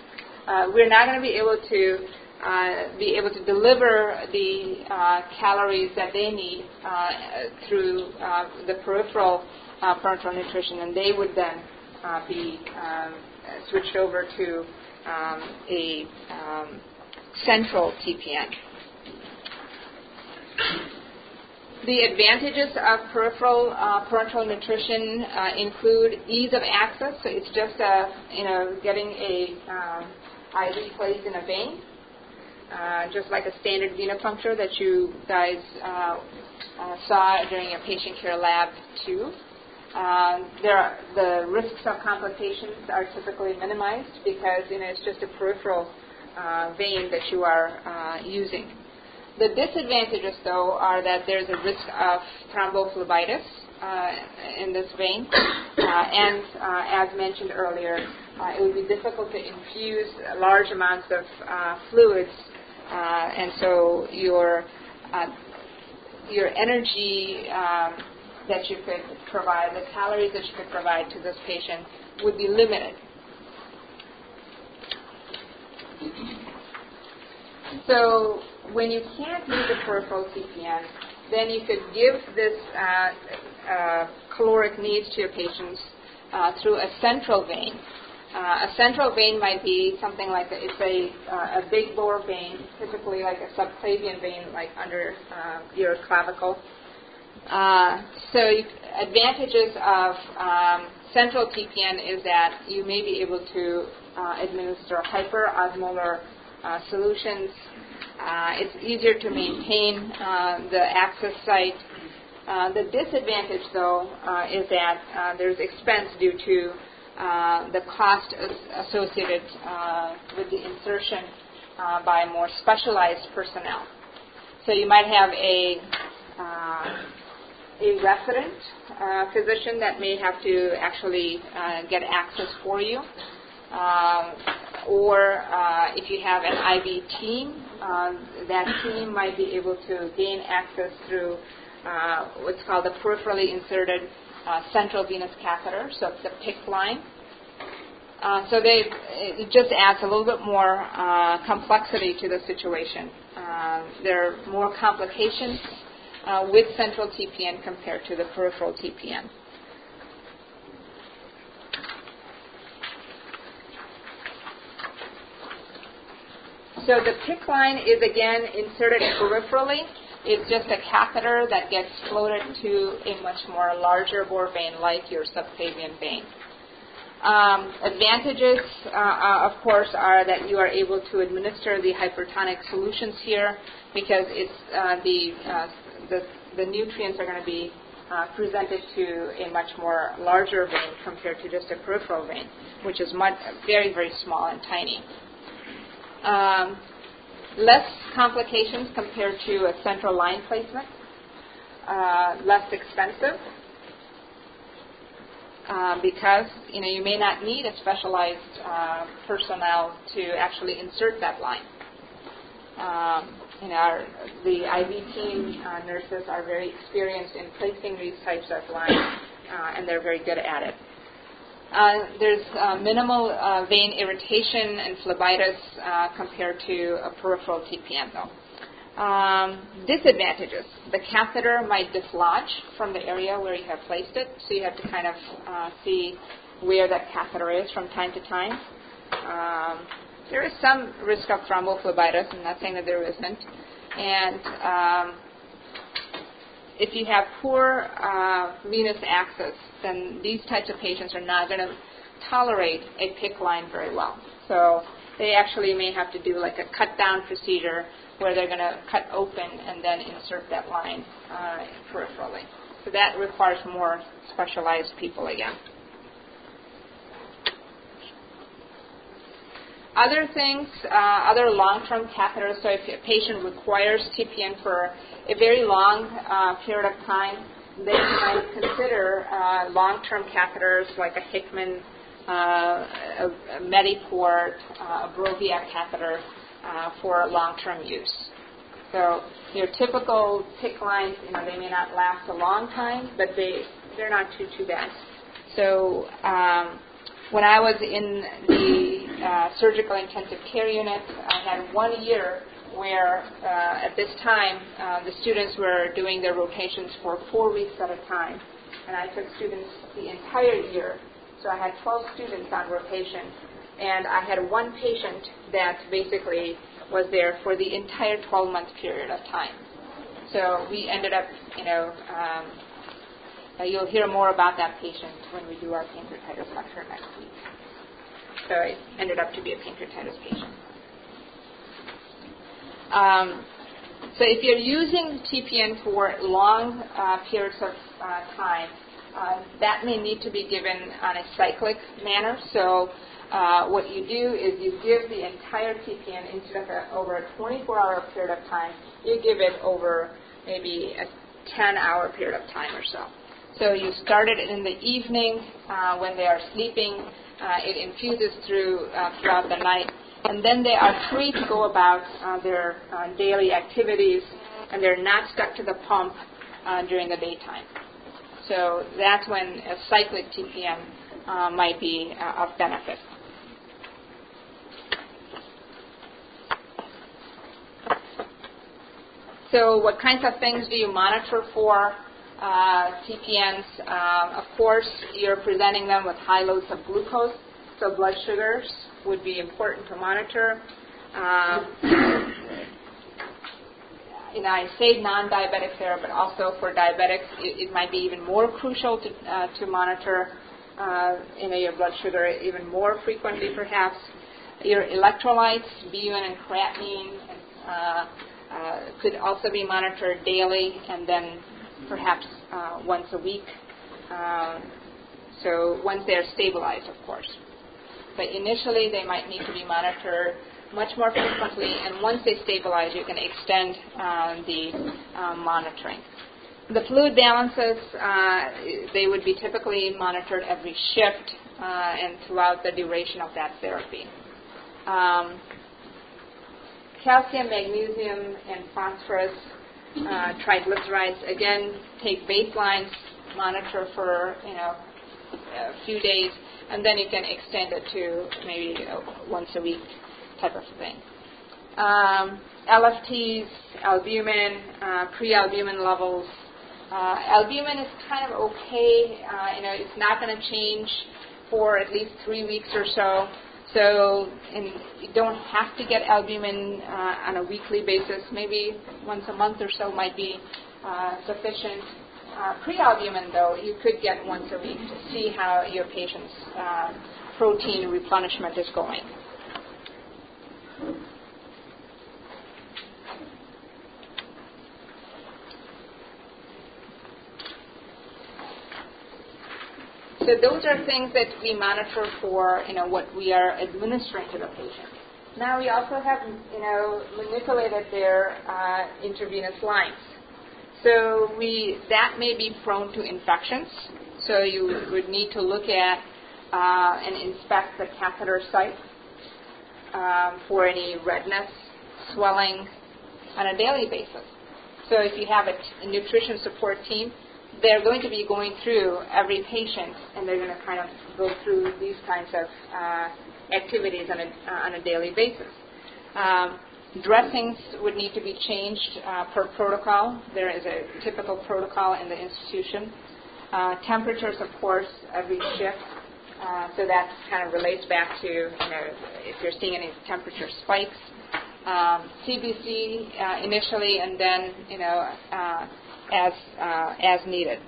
Uh, we're not going to be able to uh, be able to deliver the uh, calories that they need uh, through the peripheral parenteral nutrition, and they would then be um, switched over to um, a um, central TPN. The advantages of peripheral uh, parenteral nutrition uh, include ease of access. So it's just a, you know getting a um, IV placed in a vein, uh, just like a standard venipuncture that you guys uh, uh, saw during your patient care lab too. Uh, there are, the risks of complications are typically minimized because you know it's just a peripheral uh, vein that you are uh, using. The disadvantages, though, are that there's a risk of thrombophlebitis uh, in this vein, uh, and uh, as mentioned earlier, uh, it would be difficult to infuse large amounts of uh, fluids, uh, and so your your energy um, that you could provide, the calories that you could provide to this patient would be limited. So when you can't use a peripheral TPN, then you could give this uh, uh, caloric needs to your patients uh, through a central vein. Uh, a central vein might be something like a, it's a, uh, a big bore vein, typically like a subclavian vein, like under uh, your clavicle. so you, advantages of um, central TPN is that you may be able to administer hyperosmolar solutions it's easier to maintain uh, the access site. Uh, the disadvantage, though, uh, is that uh, there's expense due to uh, the cost associated with the insertion by more specialized personnel. So you might have a a resident physician that may have to actually get access for you. Um, or uh, if you have an IV team, uh, that team might be able to gain access through uh, what's called a peripherally inserted uh, central venous catheter, so it's a PICC line. Uh, so they, it just adds a little bit more uh, complexity to the situation. there are more complications with central TPN compared to the peripheral TPN. So the PICC line is again inserted peripherally. It's just a catheter that gets floated to a much more larger bore vein like your subclavian vein. Um, advantages, uh, uh, of course, are that you are able to administer the hypertonic solutions here because it's uh, the, uh, the, the nutrients are going to be uh, presented to a much more larger vein compared to just a peripheral vein, which is much, very very small and tiny um, less complications compared to a central line placement, uh, less expensive. Uh, because you know you may not need a specialized uh, personnel to actually insert that line. Um, you know, our, the IV team uh, nurses are very experienced in placing these types of lines, uh, and they're very good at it. Uh, there's uh, minimal uh, vein irritation and phlebitis uh, compared to a peripheral TPN, though. Um, disadvantages: the catheter might dislodge from the area where you have placed it, so you have to kind of uh, see where that catheter is from time to time. Um, there is some risk of thrombophlebitis. I'm not saying that there isn't, and um, if you have poor uh, venous access, then these types of patients are not going to tolerate a PICC line very well. So they actually may have to do like a cut down procedure where they're going to cut open and then insert that line uh, peripherally. So that requires more specialized people again. Other things, uh, other long-term catheters, so if a patient requires TPN for a very long uh, period of time, they might consider uh, long-term catheters like a Hickman, uh, a, a Mediport, uh, a Broviac catheter uh, for long-term use. So your typical PICC lines, you know, they may not last a long time, but they they're not too too bad. So um, when I was in the uh, surgical intensive care unit, I had one year where uh, at this time uh, the students were doing their rotations for four weeks at a time. And I took students the entire year. So I had 12 students on rotation. And I had one patient that basically was there for the entire 12 month period of time. So we ended up, you know, um, uh, you'll hear more about that patient when we do our pancreatitis lecture next week. So it ended up to be a pancreatitis patient. Um, so if you're using TPN for long uh, periods of uh, time, uh, that may need to be given on a cyclic manner. So uh, what you do is you give the entire TPN instead of a, over a 24-hour period of time, you give it over maybe a 10-hour period of time or so. So you start it in the evening uh, when they are sleeping. Uh, it infuses through uh, throughout the night, and then they are free to go about uh, their uh, daily activities, and they're not stuck to the pump uh, during the daytime. So that's when a cyclic TPN might be of benefit. So, what kinds of things do you monitor for? Uh, TPNs, uh, of course, you're presenting them with high loads of glucose, so blood sugars would be important to monitor. You know, I say non-diabetics there, but also for diabetics, it, it might be even more crucial to, uh, to monitor uh, you know, your blood sugar even more frequently, perhaps. Your electrolytes, BUN and creatinine, uh, uh, could also be monitored daily, and then perhaps uh, once a week. Uh, so once they're stabilized, of course. But initially, they might need to be monitored much more frequently, and once they stabilize, you can extend uh, the uh, monitoring. The fluid balances, uh, they would be typically monitored every shift uh, and throughout the duration of that therapy. Um, calcium, magnesium, and phosphorus uh, triglycerides. Again, take baselines, monitor for you know a few days, and then you can extend it to maybe you know, once a week type of thing. Um, LFTs, albumin, uh, pre-albumin levels. Uh, albumin is kind of okay. Uh, you know, it's not going to change for at least three weeks or so. So, you don't have to get albumin uh, on a weekly basis. Maybe once a month or so might be uh, sufficient. Uh, pre-albumin, though, you could get once a week to see how your patient's uh, protein replenishment is going. So those are things that we monitor for, you know, what we are administering to the patient. Now we also have, you know, manipulated their uh, intravenous lines. So we that may be prone to infections. So you would need to look at uh, and inspect the catheter site um, for any redness, swelling on a daily basis. So if you have a, t- a nutrition support team, they're going to be going through every patient and they're going to kind of go through these kinds of uh, activities on a, uh, on a daily basis. Um, dressings would need to be changed uh, per protocol. There is a typical protocol in the institution. Uh, temperatures, of course, every shift. Uh, so that kind of relates back to you know if you're seeing any temperature spikes. Um, CBC uh, initially, and then you know as, uh, as needed.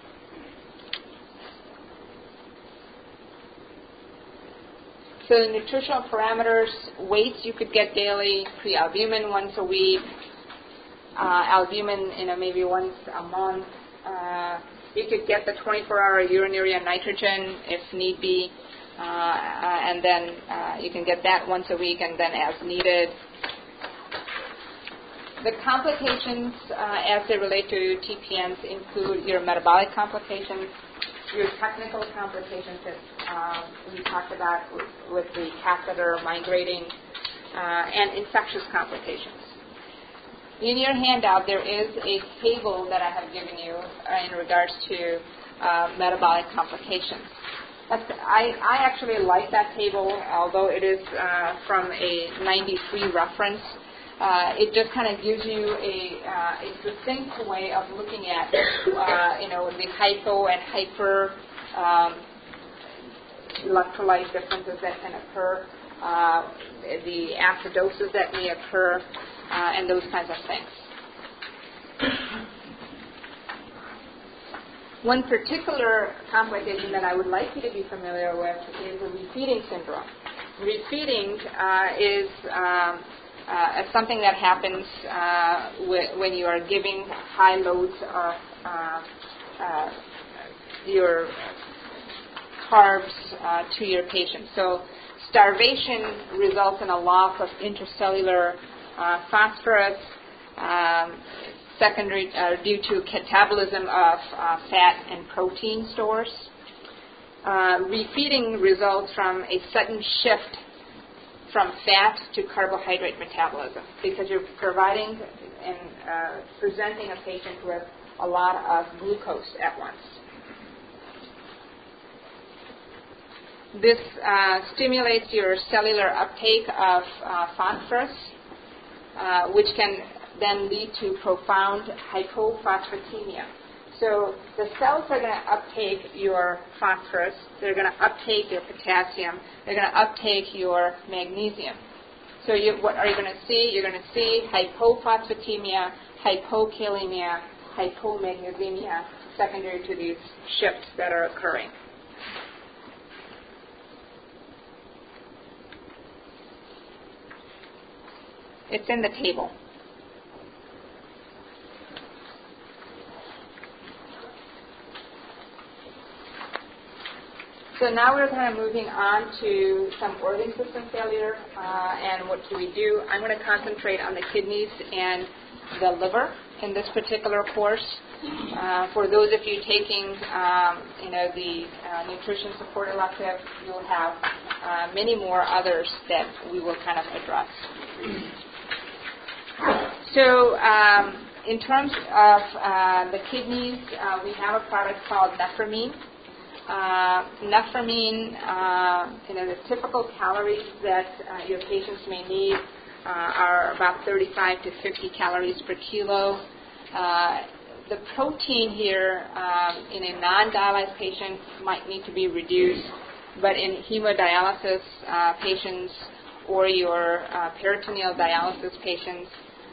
So the nutritional parameters, weights you could get daily, pre-albumin once a week, uh, albumin you know maybe once a month. Uh, you could get the 24-hour urinary nitrogen if need be. uh, and then uh, you can get that once a week and then as needed. The complications uh, as they relate to TPNs include your metabolic complications, your technical complications that uh, we talked about with, the catheter migrating, uh, and infectious complications. In your handout, there is a table that I have given you uh, in regards to uh, metabolic complications. I, I, actually like that table, although it is uh, from a 93 reference. Uh, it just kind of gives you a, uh, a succinct way of looking at, uh, you know, the hypo and hyper um, electrolyte differences that can occur, uh, the acidosis that may occur, uh, and those kinds of things. One particular complication that I would like you to be familiar with is the refeeding syndrome. Refeeding uh, is um, uh, something that happens uh, w- when you are giving high loads of uh, uh, your carbs uh, to your patient. So starvation results in a loss of intracellular phosphorus. Um, secondary uh, due to catabolism of uh, fat and protein stores. Uh, refeeding results from a sudden shift from fat to carbohydrate metabolism because you're providing and uh, presenting a patient with a lot of glucose at once. This uh, stimulates your cellular uptake of uh, phosphorus, uh, which can then lead to profound hypophosphatemia. So the cells are going to uptake your phosphorus, they're going to uptake your potassium, they're going to uptake your magnesium. So you, what are you going to see? You're going to see hypophosphatemia, hypokalemia, hypomagnesemia secondary to these shifts that are occurring. It's in the table. So now we're kind of moving on to some organ system failure uh, and what do we do. I'm going to concentrate on the kidneys and the liver in this particular course. Uh, for those of you taking, um, you know, the uh, nutrition support elective, you'll have uh, many more others that we will kind of address. So, um, in terms of uh, the kidneys, uh, we have a product called nephramine. Uh, nephramine, uh, you know, the typical calories that uh, your patients may need uh, are about 35 to 50 calories per kilo. Uh, the protein here um, in a non-dialyzed patient might need to be reduced, but in hemodialysis uh, patients or your peritoneal dialysis patients,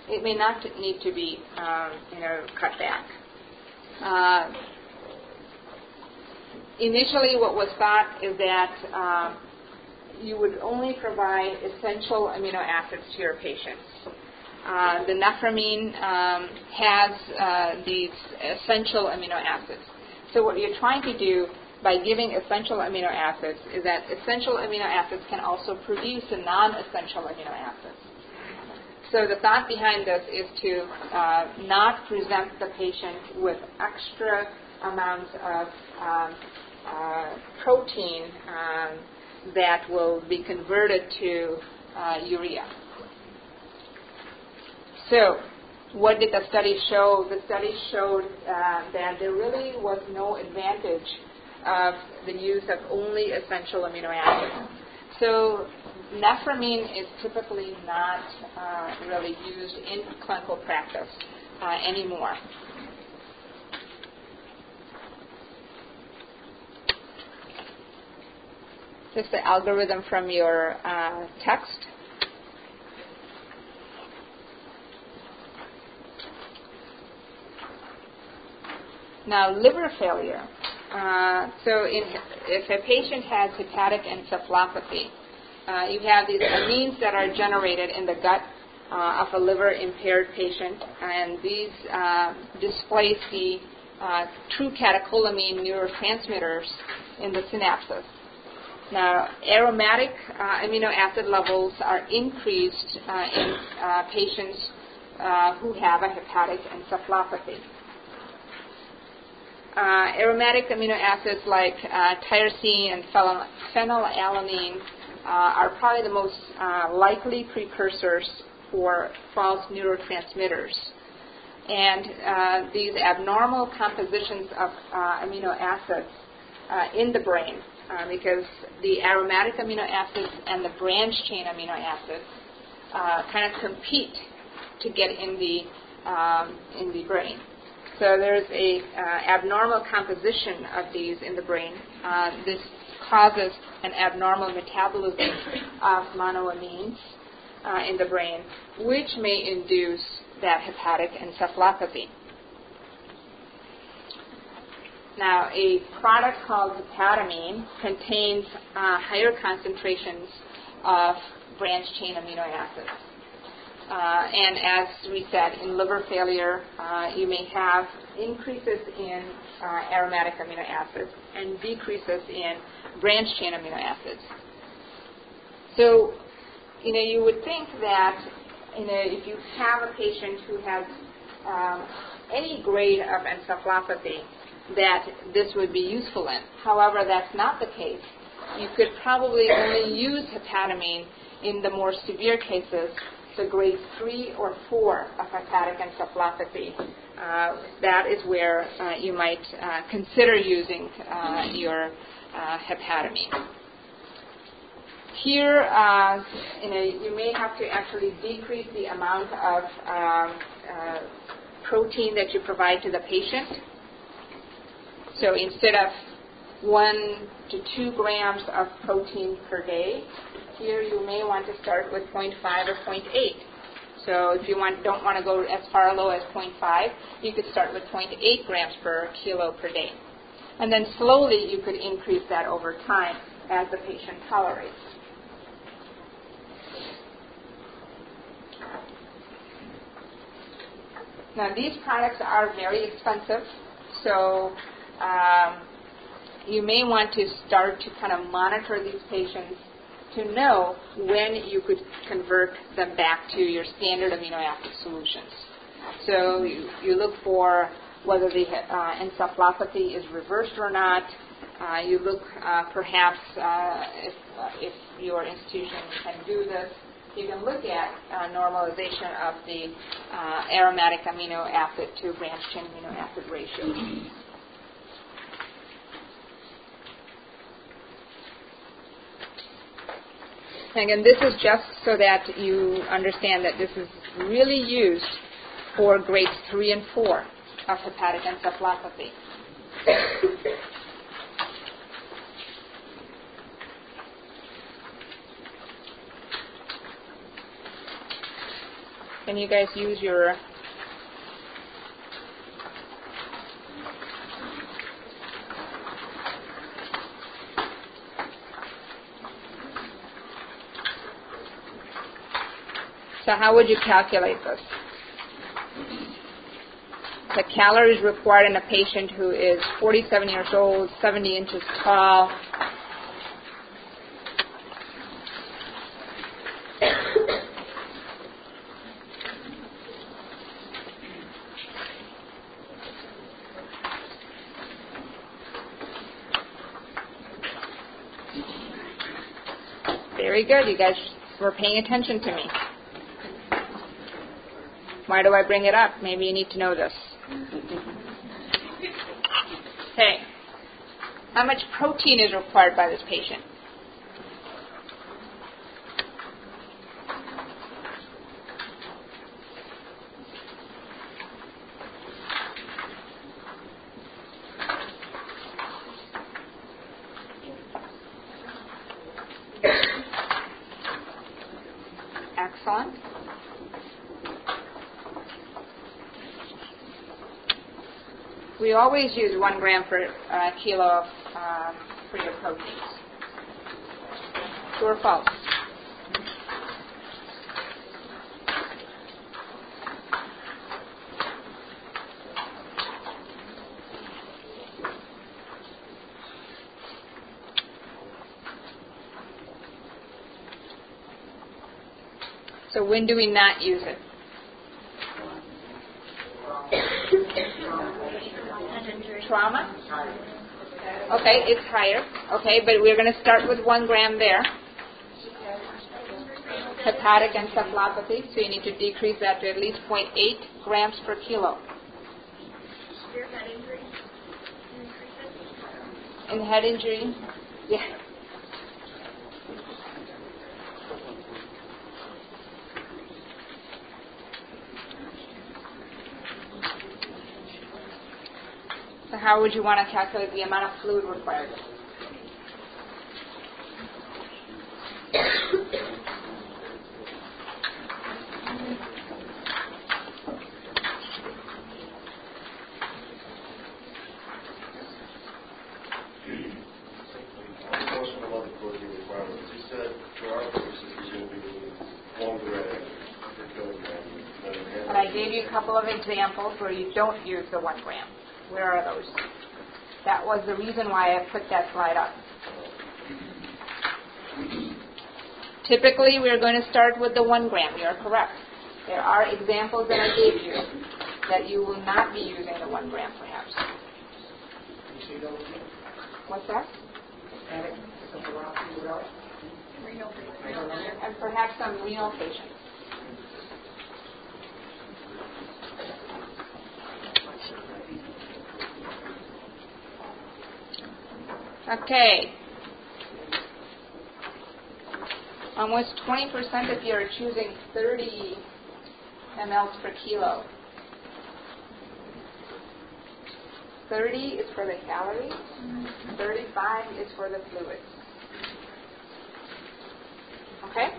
it may not need to be, um, you know, cut back initially what was thought is that um, you would only provide essential amino acids to your patients. Uh, the nephramine um, has uh, these essential amino acids. So what you're trying to do by giving essential amino acids is that essential amino acids can also produce the non-essential amino acids. So the thought behind this is to uh, not present the patient with extra amounts of um, protein um, that will be converted to uh, urea. So, what did the study show? The study showed uh, that there really was no advantage of the use of only essential amino acids. So, nephramine is typically not uh, really used in clinical practice uh, anymore. Just the algorithm from your uh, text. Now, liver failure. Uh, so, in, if a patient has hepatic encephalopathy, uh, you have these amines that are generated in the gut uh, of a liver impaired patient, and these uh, displace the uh, true catecholamine neurotransmitters in the synapses. Now, aromatic uh, amino acid levels are increased uh, in uh, patients uh, who have a hepatic encephalopathy. Uh, aromatic amino acids like uh, tyrosine and phenylalanine are probably the most likely precursors for false neurotransmitters. And these abnormal compositions of amino acids in the brain uh, because the aromatic amino acids and the branch chain amino acids uh, kind of compete to get in the um, in the brain. So there's a uh, abnormal composition of these in the brain. Uh, this causes an abnormal metabolism of monoamines in the brain, which may induce that hepatic encephalopathy. Now, a product called hepatamine contains uh, higher concentrations of branched chain amino acids. Uh, and as we said, in liver failure, uh, you may have increases in uh, aromatic amino acids and decreases in branched chain amino acids. So, you know, you would think that, you know, if you have a patient who has um, any grade of encephalopathy, that this would be useful in. However, that's not the case. You could probably only use hepatamine in the more severe cases, so grade 3 or 4 of hepatic encephalopathy. Uh, that is where uh, you might uh, consider using uh, your uh, hepatamine. Here, uh, you, know, you may have to actually decrease the amount of protein that you provide to the patient so instead of one to two grams of protein per day, here you may want to start with 0.5 or 0.8. So if you want, don't want to go as far low as 0.5, you could start with 0.8 grams per kilo per day. And then slowly you could increase that over time as the patient tolerates. Now these products are very expensive, so um, you may want to start to kind of monitor these patients to know when you could convert them back to your standard amino acid solutions. So you, you look for whether the uh, encephalopathy is reversed or not. Uh, you look uh, perhaps uh, if, uh, if your institution can do this. You can look at uh, normalization of the aromatic amino acid to branched chain amino acid ratio. Again, this is just so that you understand that this is really used for grades 3 and 4 of hepatic encephalopathy. Can you guys use your So how would you calculate this? The calories required in a patient who is 47 years old, 70 inches tall, Very good. You guys were paying attention to me. Why do I bring it up? Maybe you need to know this. Okay. How much protein is required by this patient? always use one gram per uh, kilo of, uh, for your protein. True or false? So when do we not use it? Trauma? Okay, it's higher. Okay, but we're going to start with one gram there. Hepatic encephalopathy, so you need to decrease that to at least 0.8 grams per kilo. In head injury, yeah. So how would you want to calculate the amount of fluid required? And I gave you a couple of examples where you don't use the one gram. Where are those? That was the reason why I put that slide up. Typically, we're going to start with the one gram. You're correct. There are examples that I gave you that you will not be using the one gram, perhaps. What's that? And perhaps some renal patients. Okay. Almost 20% of you're choosing 30 mLs per kilo. 30 is for the calories, 35 is for the fluids. Okay.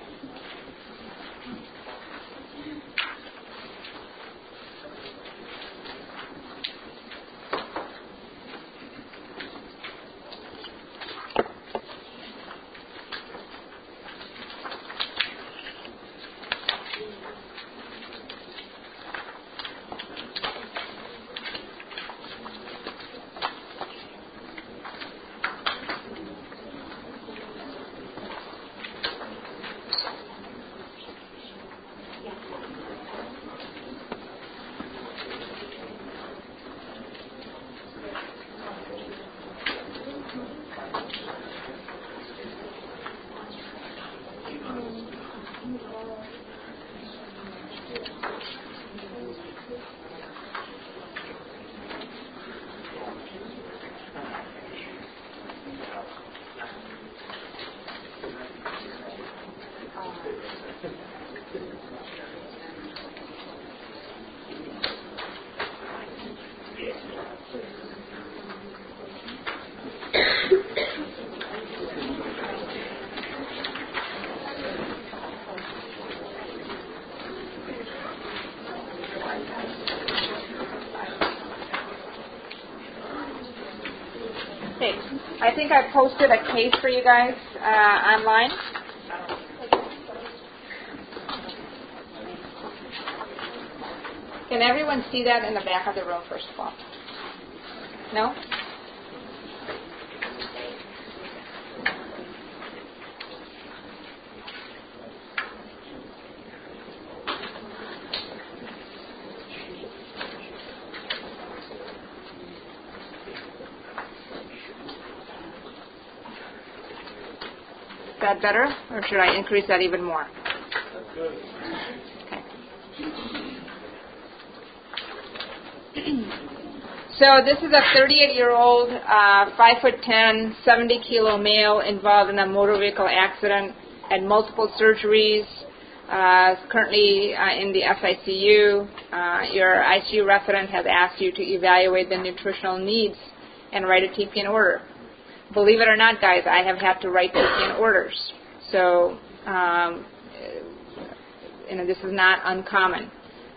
I think I posted a case for you guys uh, online. Can everyone see that in the back of the room, first of all? No? Is that better, or should I increase that even more? Okay. So this is a 38-year-old, uh, 5 foot 10, 70 kilo male involved in a motor vehicle accident, had multiple surgeries, uh, currently uh, in the SICU. Uh, your ICU resident has asked you to evaluate the nutritional needs and write a TPN order. Believe it or not, guys, I have had to write TPN orders. So, um, you know, this is not uncommon.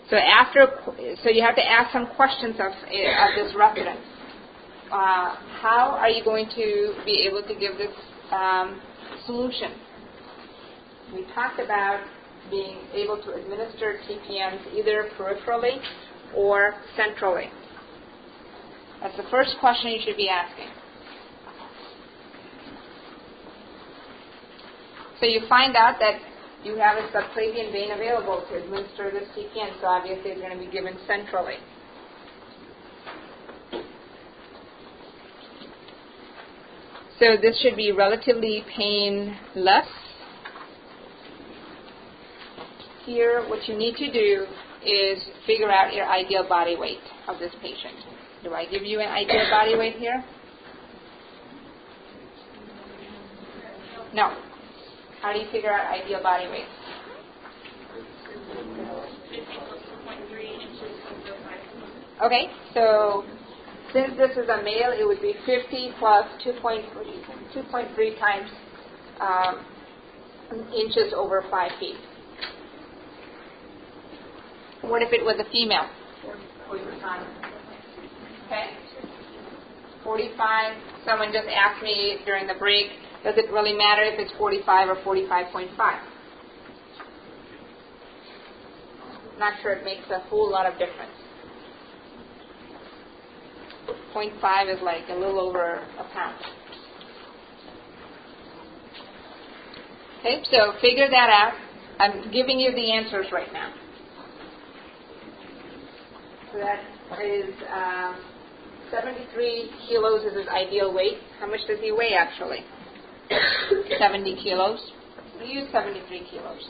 So after, so you have to ask some questions of, of this resident. Uh, how are you going to be able to give this um, solution? We talked about being able to administer TPNs either peripherally or centrally. That's the first question you should be asking. So you find out that you have a subclavian vein available to administer this TPN, so obviously it's going to be given centrally. So this should be relatively painless. Here, what you need to do is figure out your ideal body weight of this patient. Do I give you an ideal body weight here? No. How do you figure out ideal body weight? Okay, so since this is a male, it would be 50 plus 2.3, 2.3 times um, inches over 5 feet. What if it was a female? 45. Okay. 45. Someone just asked me during the break, does it really matter if it's 45 or 45.5? Not sure it makes a whole lot of difference. 0.5 is like a little over a pound. Okay, so figure that out. I'm giving you the answers right now. So that is um, 73 kilos is his ideal weight. How much does he weigh actually? 70 kilos. We use 73 kilos.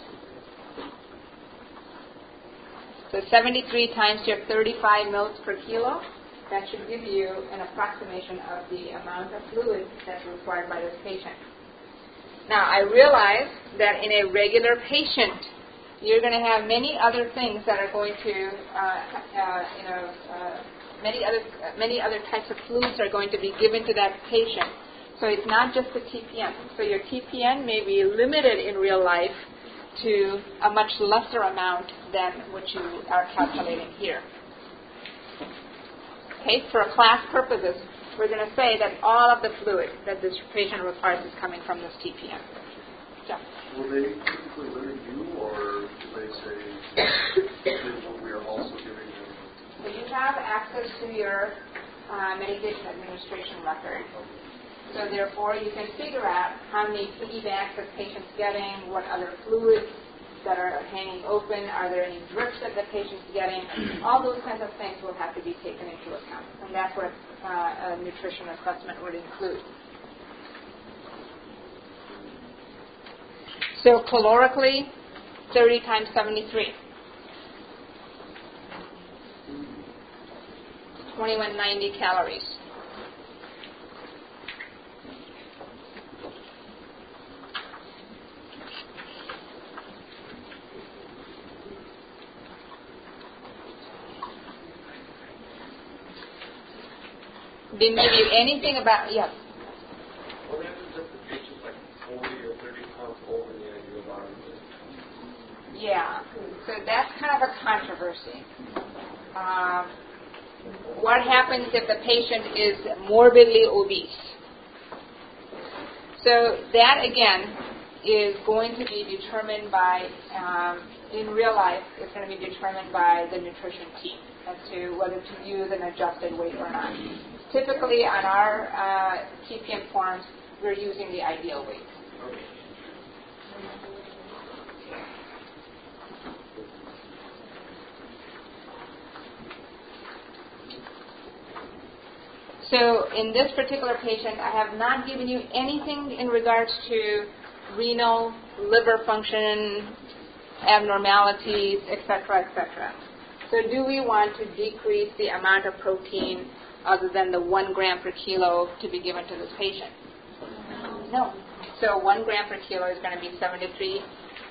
So 73 times your 35 mils per kilo, that should give you an approximation of the amount of fluid that's required by this patient. Now, I realize that in a regular patient, you're going to have many other things that are going to, uh, uh, you know, uh, many other many other types of fluids are going to be given to that patient. So it's not just the TPN. So your TPN may be limited in real life to a much lesser amount than what you are calculating here. Okay, for class purposes, we're going to say that all of the fluid that this patient requires is coming from this TPN. Yeah. Will they typically limit you, or do they say what we are also giving them? So you have access to your uh, medication administration record. So therefore, you can figure out how many bags the patient's getting, what other fluids that are hanging open, are there any drips that the patient's getting. All those kinds of things will have to be taken into account, and that's what uh, a nutrition assessment would include. So calorically, 30 times 73. 2190 calories. Didn't give you anything about, yeah. What happens if the patient's like 40 or 30 pounds over the ideal body? Yeah, so that's kind of a controversy. Um, what happens if the patient is morbidly obese? So that again is going to be determined by, um, in real life, it's going to be determined by the nutrition team as to whether to use an adjusted weight or not. Typically, on our uh, TPN forms, we're using the ideal weight. So in this particular patient, I have not given you anything in regards to renal, liver function, abnormalities, etc., etc. So do we want to decrease the amount of protein other than the one gram per kilo to be given to this patient? No. So one gram per kilo is going to be 73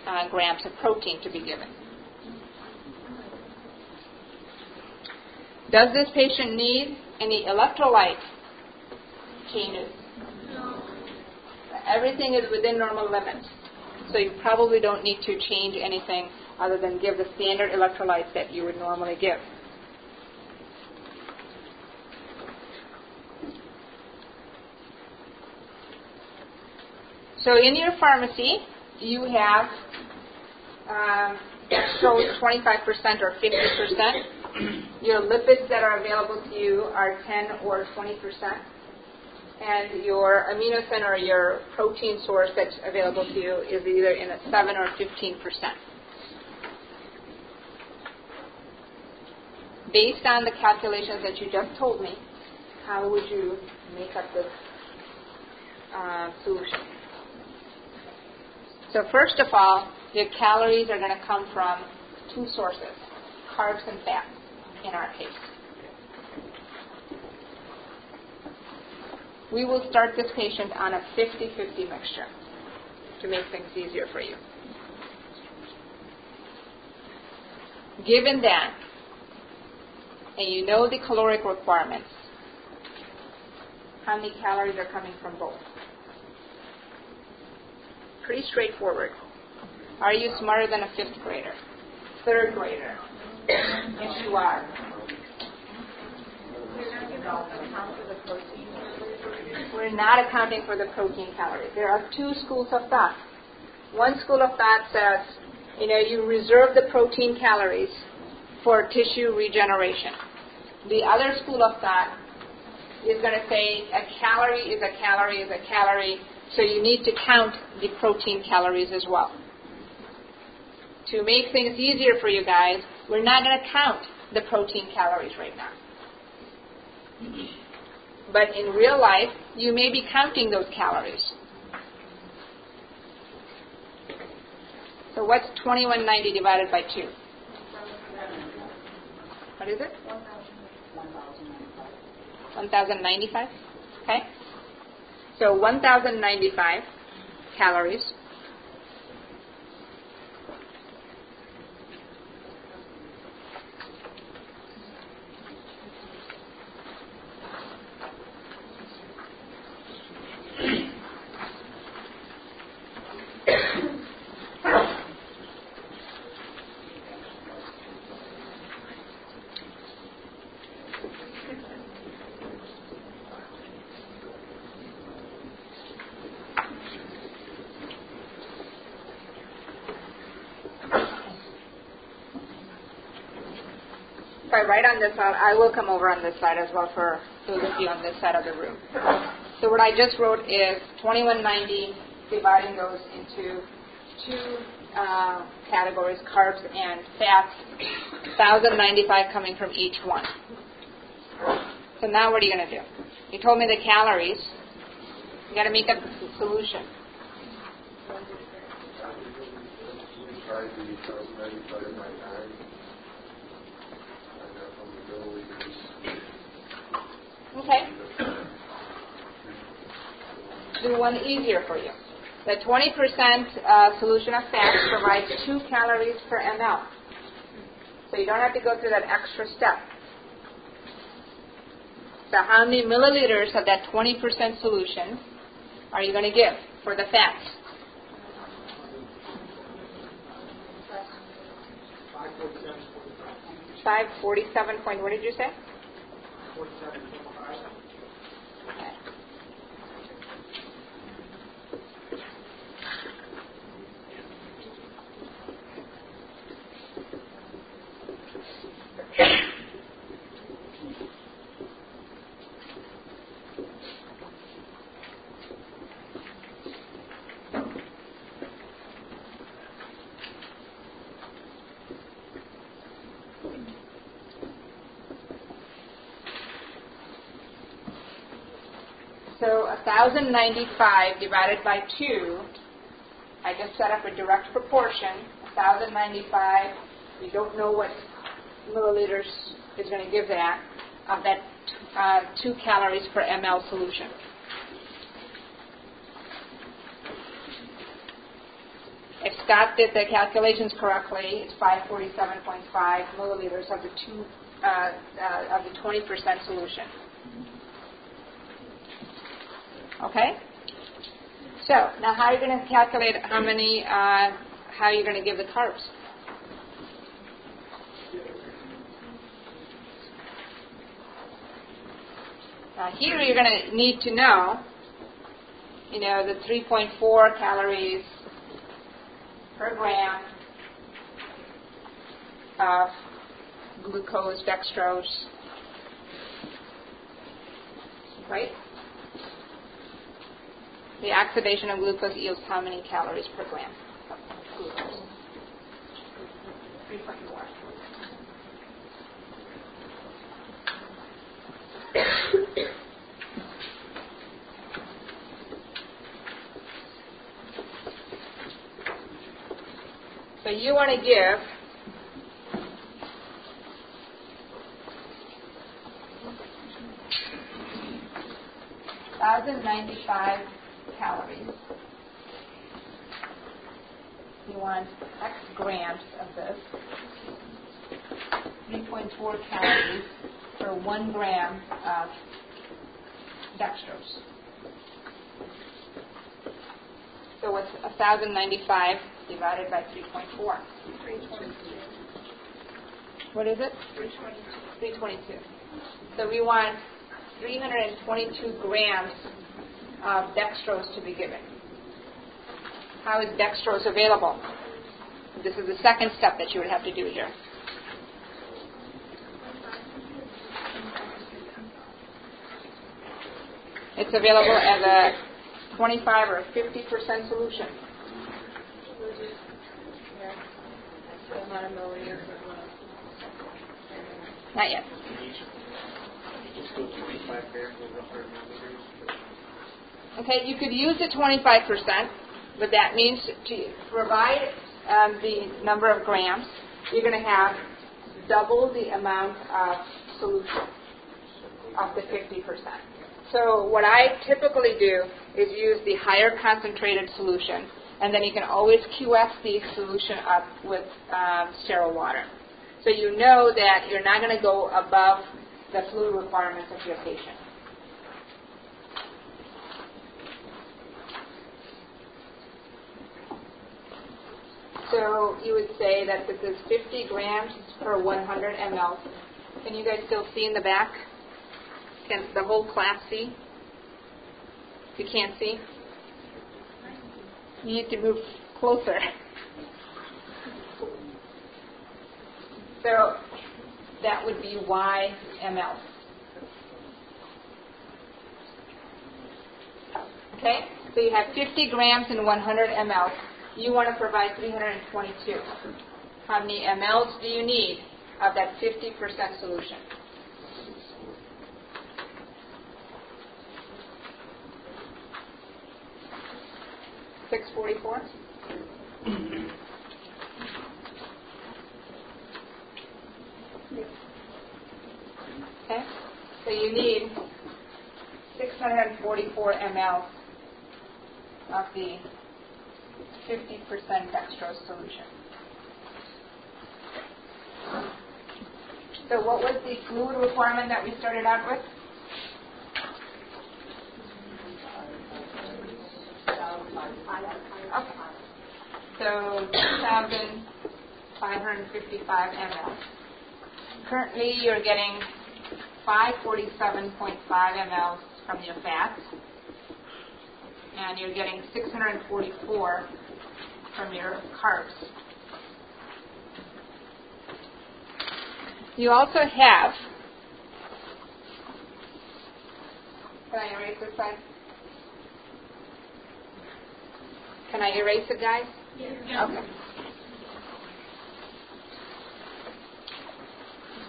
uh, grams of protein to be given. Does this patient need any electrolyte changes? No. Everything is within normal limits. So you probably don't need to change anything other than give the standard electrolytes that you would normally give. So in your pharmacy, you have um, shows 25% or 50%. Your lipids that are available to you are 10 or 20%. and your Aminosyn or your protein source that's available to you is either in a 7 or 15 percent. Based on the calculations that you just told me, how would you make up this uh, solution? So first of all, your calories are going to come from two sources, carbs and fats in our case. We will start this patient on a 50-50 mixture to make things easier for you. Given that, and you know the caloric requirements, how many calories are coming from both? Pretty straightforward. Are you smarter than a fifth grader? Third grader? Yes, you are. We're not accounting for the protein calories. There are two schools of thought. One school of thought says, you know, you reserve the protein calories for tissue regeneration. The other school of thought is going to say a calorie is a calorie is a calorie, so you need to count the protein calories as well. To make things easier for you guys, we're not going to count the protein calories right now. But in real life, you may be counting those calories. So what's 2190 divided by 2? What is it? 1095. Okay? So 1095 calories. Write on this side, I will come over on this side as well for those of you on this side of the room. So what I just wrote is 2190, dividing those into two uh, categories, carbs and fats, 1095 coming from each one. So now what are you going to do? You told me the calories. You got to make up the solution. Try the thousand ninety-five by nine. And that from the milliliters. Okay. Do one easier for you. The 20% uh, solution of fats provides 2 calories per ml. So you don't have to go through that extra step. So how many milliliters of that 20% solution are you going to give for the fats? Five forty-seven point. What did you say? Okay. So 1095 divided by 2, I just set up a direct proportion. 1095, we don't know what milliliters is going to give that, of that uh, 2 calories per ml solution. If Scott did the calculations correctly, it's 547.5 milliliters of the two uh, uh, of the 20% solution. Okay? So, now how are you going to calculate how many, uh, how are you're going to give the carbs? Now here you're going to need to know, you know, the 3.4 calories per gram of glucose, dextrose, right? The oxidation of glucose yields how many calories per gram of glucose? 3.4. So you want to give thousand ninety five calories. You want X grams of this. 3.4 calories for one gram of dextrose. So what's 1,095 divided by 3.4? 322. What is it? 322. So we want 322 grams of dextrose to be given. How is dextrose available? This is the second step that you would have to do here. It's available as a 25 or 50% solution. Not yet. Just go 25 grams over 100 milligrams. Okay, you could use the 25%, but that means to provide um, the number of grams, you're going to have double the amount of solution of the 50%. So what I typically do is use the higher concentrated solution, and then you can always QS the solution up with um, sterile water. So you know that you're not going to go above the fluid requirements of your patient. So you would say that this is 50 grams per 100 ml. Can you guys still see in the back? Can the whole class see? You can't see? You need to move closer. So that would be Y ml. Okay? So you have 50 grams in 100 ml. You want to provide 322. How many mLs do you need of that 50% solution? Six forty-four. Okay, so you need 644 ml of the 50% dextrose solution. So what was the fluid requirement that we started out with? Okay. So 2,555 ml. Currently, you're getting 547.5 ml from your fats, and you're getting 644 from your carbs. You also have, can I erase this side? Can I erase it, guys? Okay.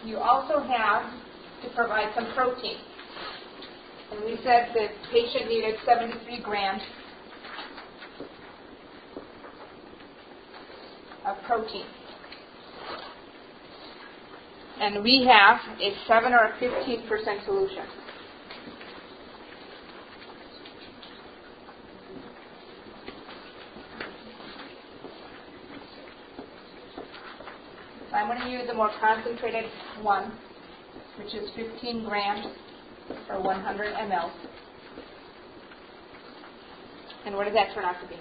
You also have to provide some protein. And we said the patient needed 73 grams of protein. And we have a 7 or a 15% solution. So I'm going to use a more concentrated one, which is 15 grams per 100 ml. And what does that turn out to be?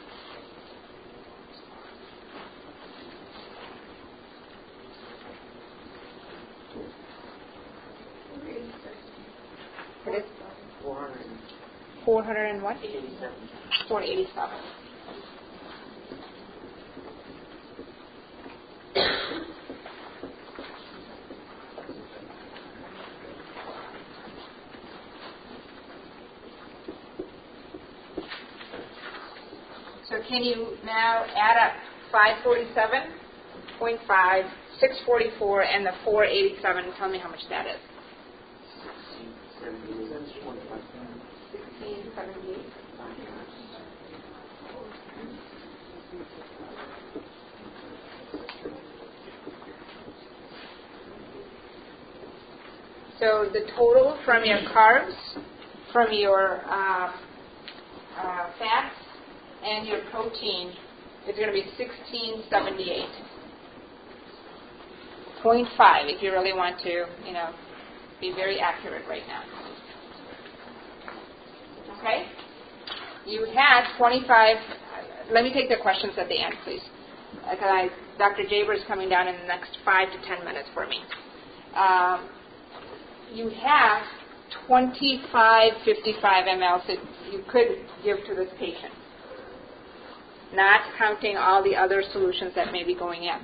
What is 400. 400 and what? 487. So can you now add up 547.5, 644, and the 487 and tell me how much that is? 1678. So the total from your carbs, from your uh, uh, fats, and your protein is going to be 1678. 0.5 if you really want to, you know, be very accurate right now. Okay? You had 25, let me take the questions at the end, please. I, Dr. Jaber is coming down in the next 5 to 10 minutes for me. Um, you have 25 55 mLs that you could give to this patient, not counting all the other solutions that may be going in.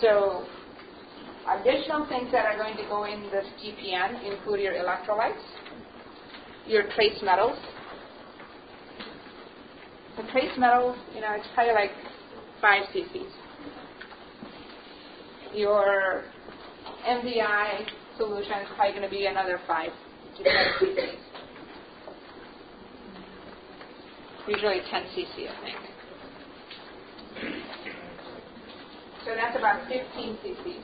So, additional things that are going to go in this TPN include your electrolytes, your trace metals. The trace metals, you know, it's probably like 5 cc's. Your MVI solution is probably going to be another 5 to 10 cc's. Usually 10 cc, I think. So that's about 15 cc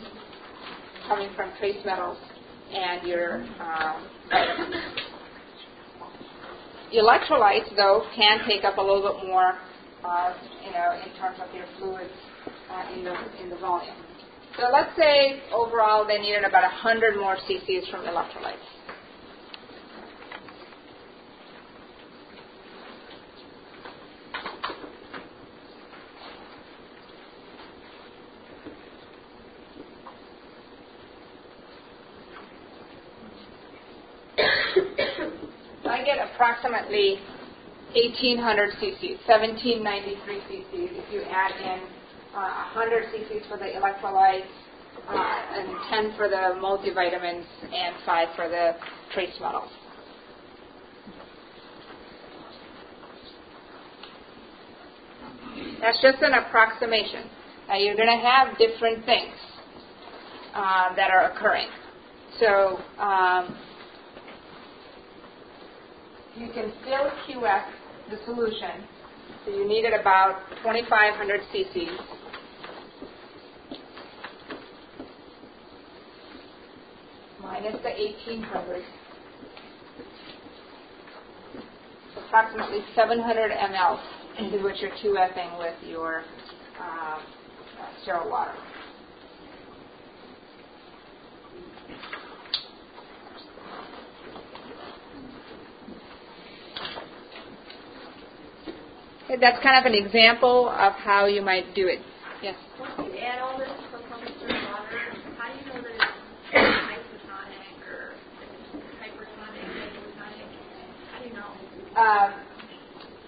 coming from trace metals and your um, electrolytes, though, can take up a little bit more, uh, you know, in terms of your fluids uh, in the in the volume. So let's say overall they needed about 100 more cc's from electrolytes. I get approximately 1800 cc's, 1793 cc's if you add in uh, 100 cc's for the electrolytes, uh, and 10 for the multivitamins, and 5 for the trace metals. That's just an approximation. Now you're going to have different things uh, that are occurring. So um, you can still QS the solution. So you needed about 2,500 cc's. Minus the 1,800. Approximately 700 ml into which you're QSing with your uh, sterile water. Okay, that's kind of an example of how you might do it. Yes? Once you add all this components to water, how do you know that it's isotonic or hypertonic, hypotonic? How do you know? Um,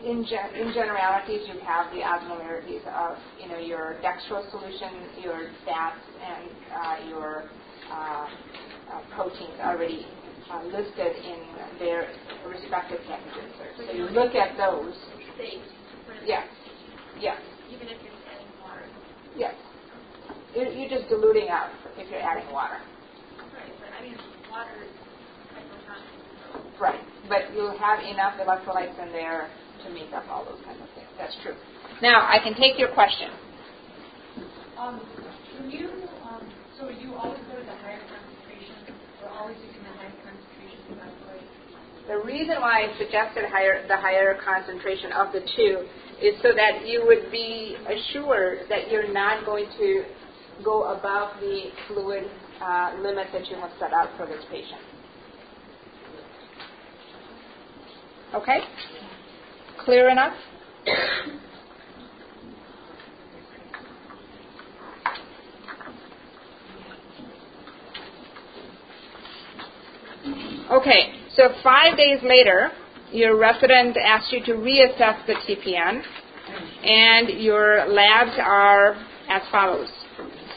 in, gen- in generalities, you have the osmolarities of you know your dextrose solution, your fats, and uh, your uh, uh, proteins already uh, listed in their respective packages. So you look at those. Yes. Yes. Even if you're adding water. Yes. You're, you're just diluting out if you're adding water. Right, but I mean, water is hypotonic. Right. But you'll have enough electrolytes in there to make up all those kinds of things. That's true. Now, I can take your question. Um, when you, um, so you always go to the higher concentration, or always using the highest concentration evaluate? The reason why I suggested higher, the higher concentration of the two is so that you would be assured that you're not going to go above the fluid uh, limit that you have set out for this patient. Okay? Clear enough? Okay, so five days later, your resident asks you to reassess the TPN, and your labs are as follows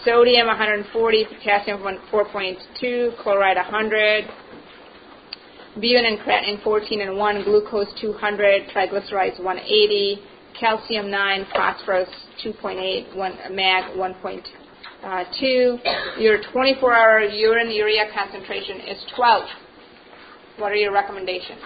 sodium 140, potassium 4.2, chloride 100, BUN and creatinine 14 and 1, glucose 200, triglycerides 180, calcium 9, phosphorus 2.8, one, mag 1.2. Uh, your 24-hour urine urea concentration is 12. What are your recommendations?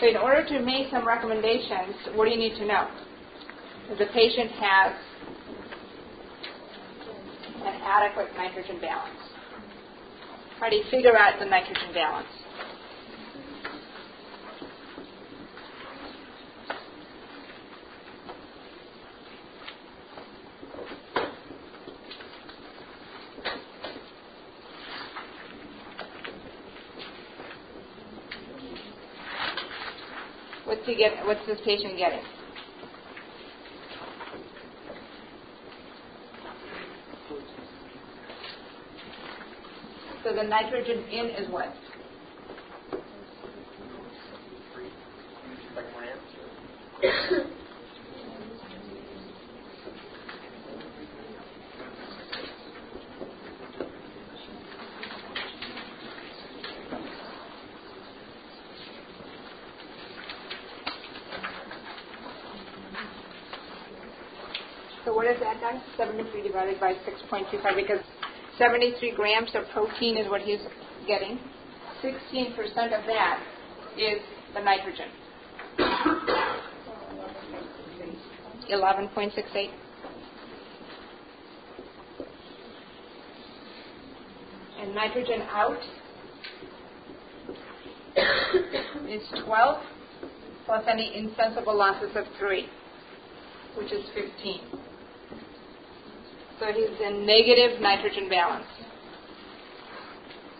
So in order to make some recommendations, what do you need to know? That the patient has an adequate nitrogen balance. How do you figure out the nitrogen balance? Get? What's this patient getting? So the nitrogen in is what? Like grams? So what is that done? 73 divided by 6.25 because 73 grams of protein is what he's getting. 16% of that is the nitrogen. 11.68. And nitrogen out is 12 plus any insensible losses of 3, which is 15. So he's in negative nitrogen balance.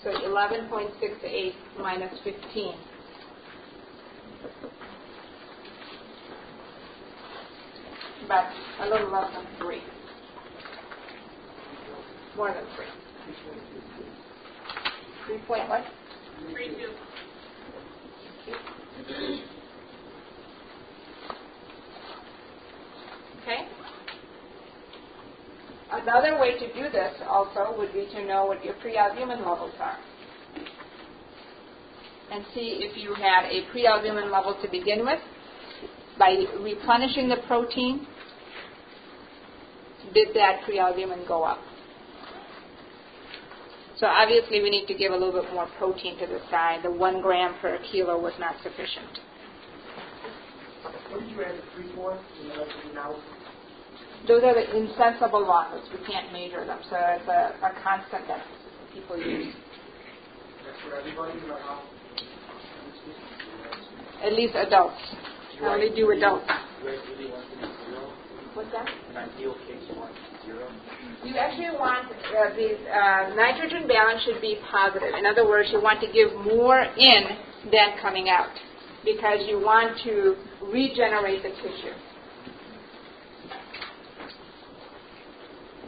So 11.68 minus 15. But a little less than 3. More than 3. 3 point what? 3 2. Another way to do this also would be to know what your prealbumin levels are. And see if you had a prealbumin level to begin with. By replenishing the protein, did that prealbumin go up? So obviously we need to give a little bit more protein to the side. The one gram per kilo was not sufficient. What did you add three? You know, now? Those are the insensible losses. We can't measure them. So it's a, a constant that people use. That's for everybody, or how? At least adults. I only do adults. You guys really want to be zero? What's that? In ideal case, want zero? You actually want uh, the uh, nitrogen balance should be positive. In other words, you want to give more in than coming out because you want to regenerate the tissue.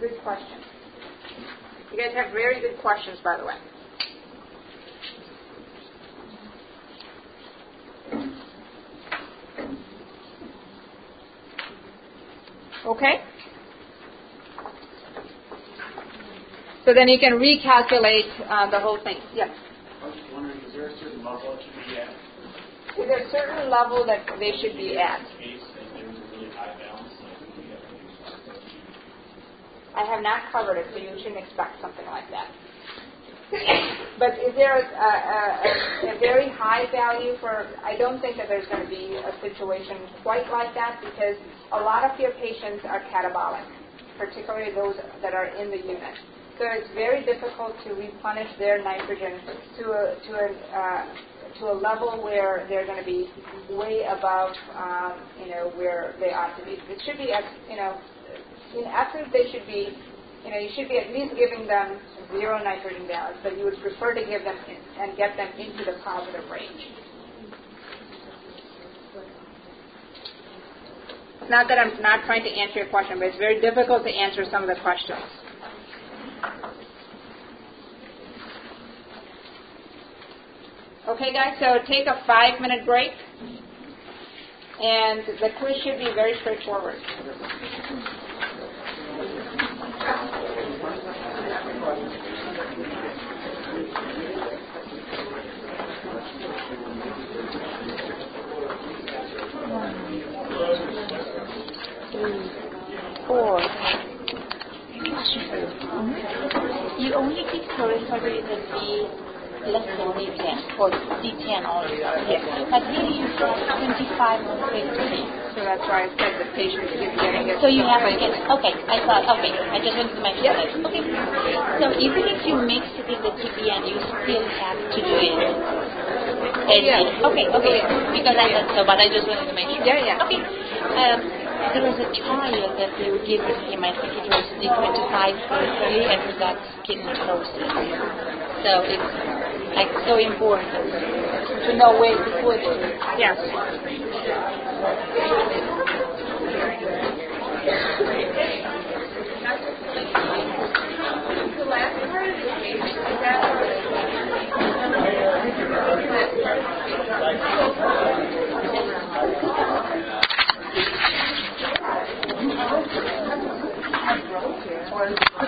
Good question. You guys have very good questions, by the way. Okay? So then you can recalculate uh, the whole thing. Yes. I was just wondering, is there a certain level it should be at? There's a certain level that they should be at. Case that there's a really high balance, like we have to do something. I have not covered it, so you shouldn't expect something like that. But is there a, a, a, a very high value for? I don't think that there's going to be a situation quite like that because a lot of your patients are catabolic, particularly those that are in the unit. So it's very difficult to replenish their nitrogen to a to a uh, to a level where they're going to be way above, um, you know, where they ought to be. It should be, at, you know, in essence, they should be, you know, you should be at least giving them zero nitrogen balance, but you would prefer to give them in, and get them into the positive range. Not that I'm not trying to answer your question, but it's very difficult to answer some of the questions. Okay, guys, so take a five minute break, and the quiz should be very straightforward. Four. You only keep give periphery the Less than D10 or D10 also. Yes. But here you have 25 or 50. So that's why I said the patient is getting it. So you have to get, okay, I thought, okay, I just wanted to mention Yes. that. Okay. So even if you mix it in the TPN, you still have to do it. And yeah. Okay, okay. Because I thought so, but I just wanted to make sure. Yeah, yeah. Okay. Um, there was a child that they were giving him, I think it was D25 periphery, and he got skin necrosis. So it's like so important to know where to put it. Yes.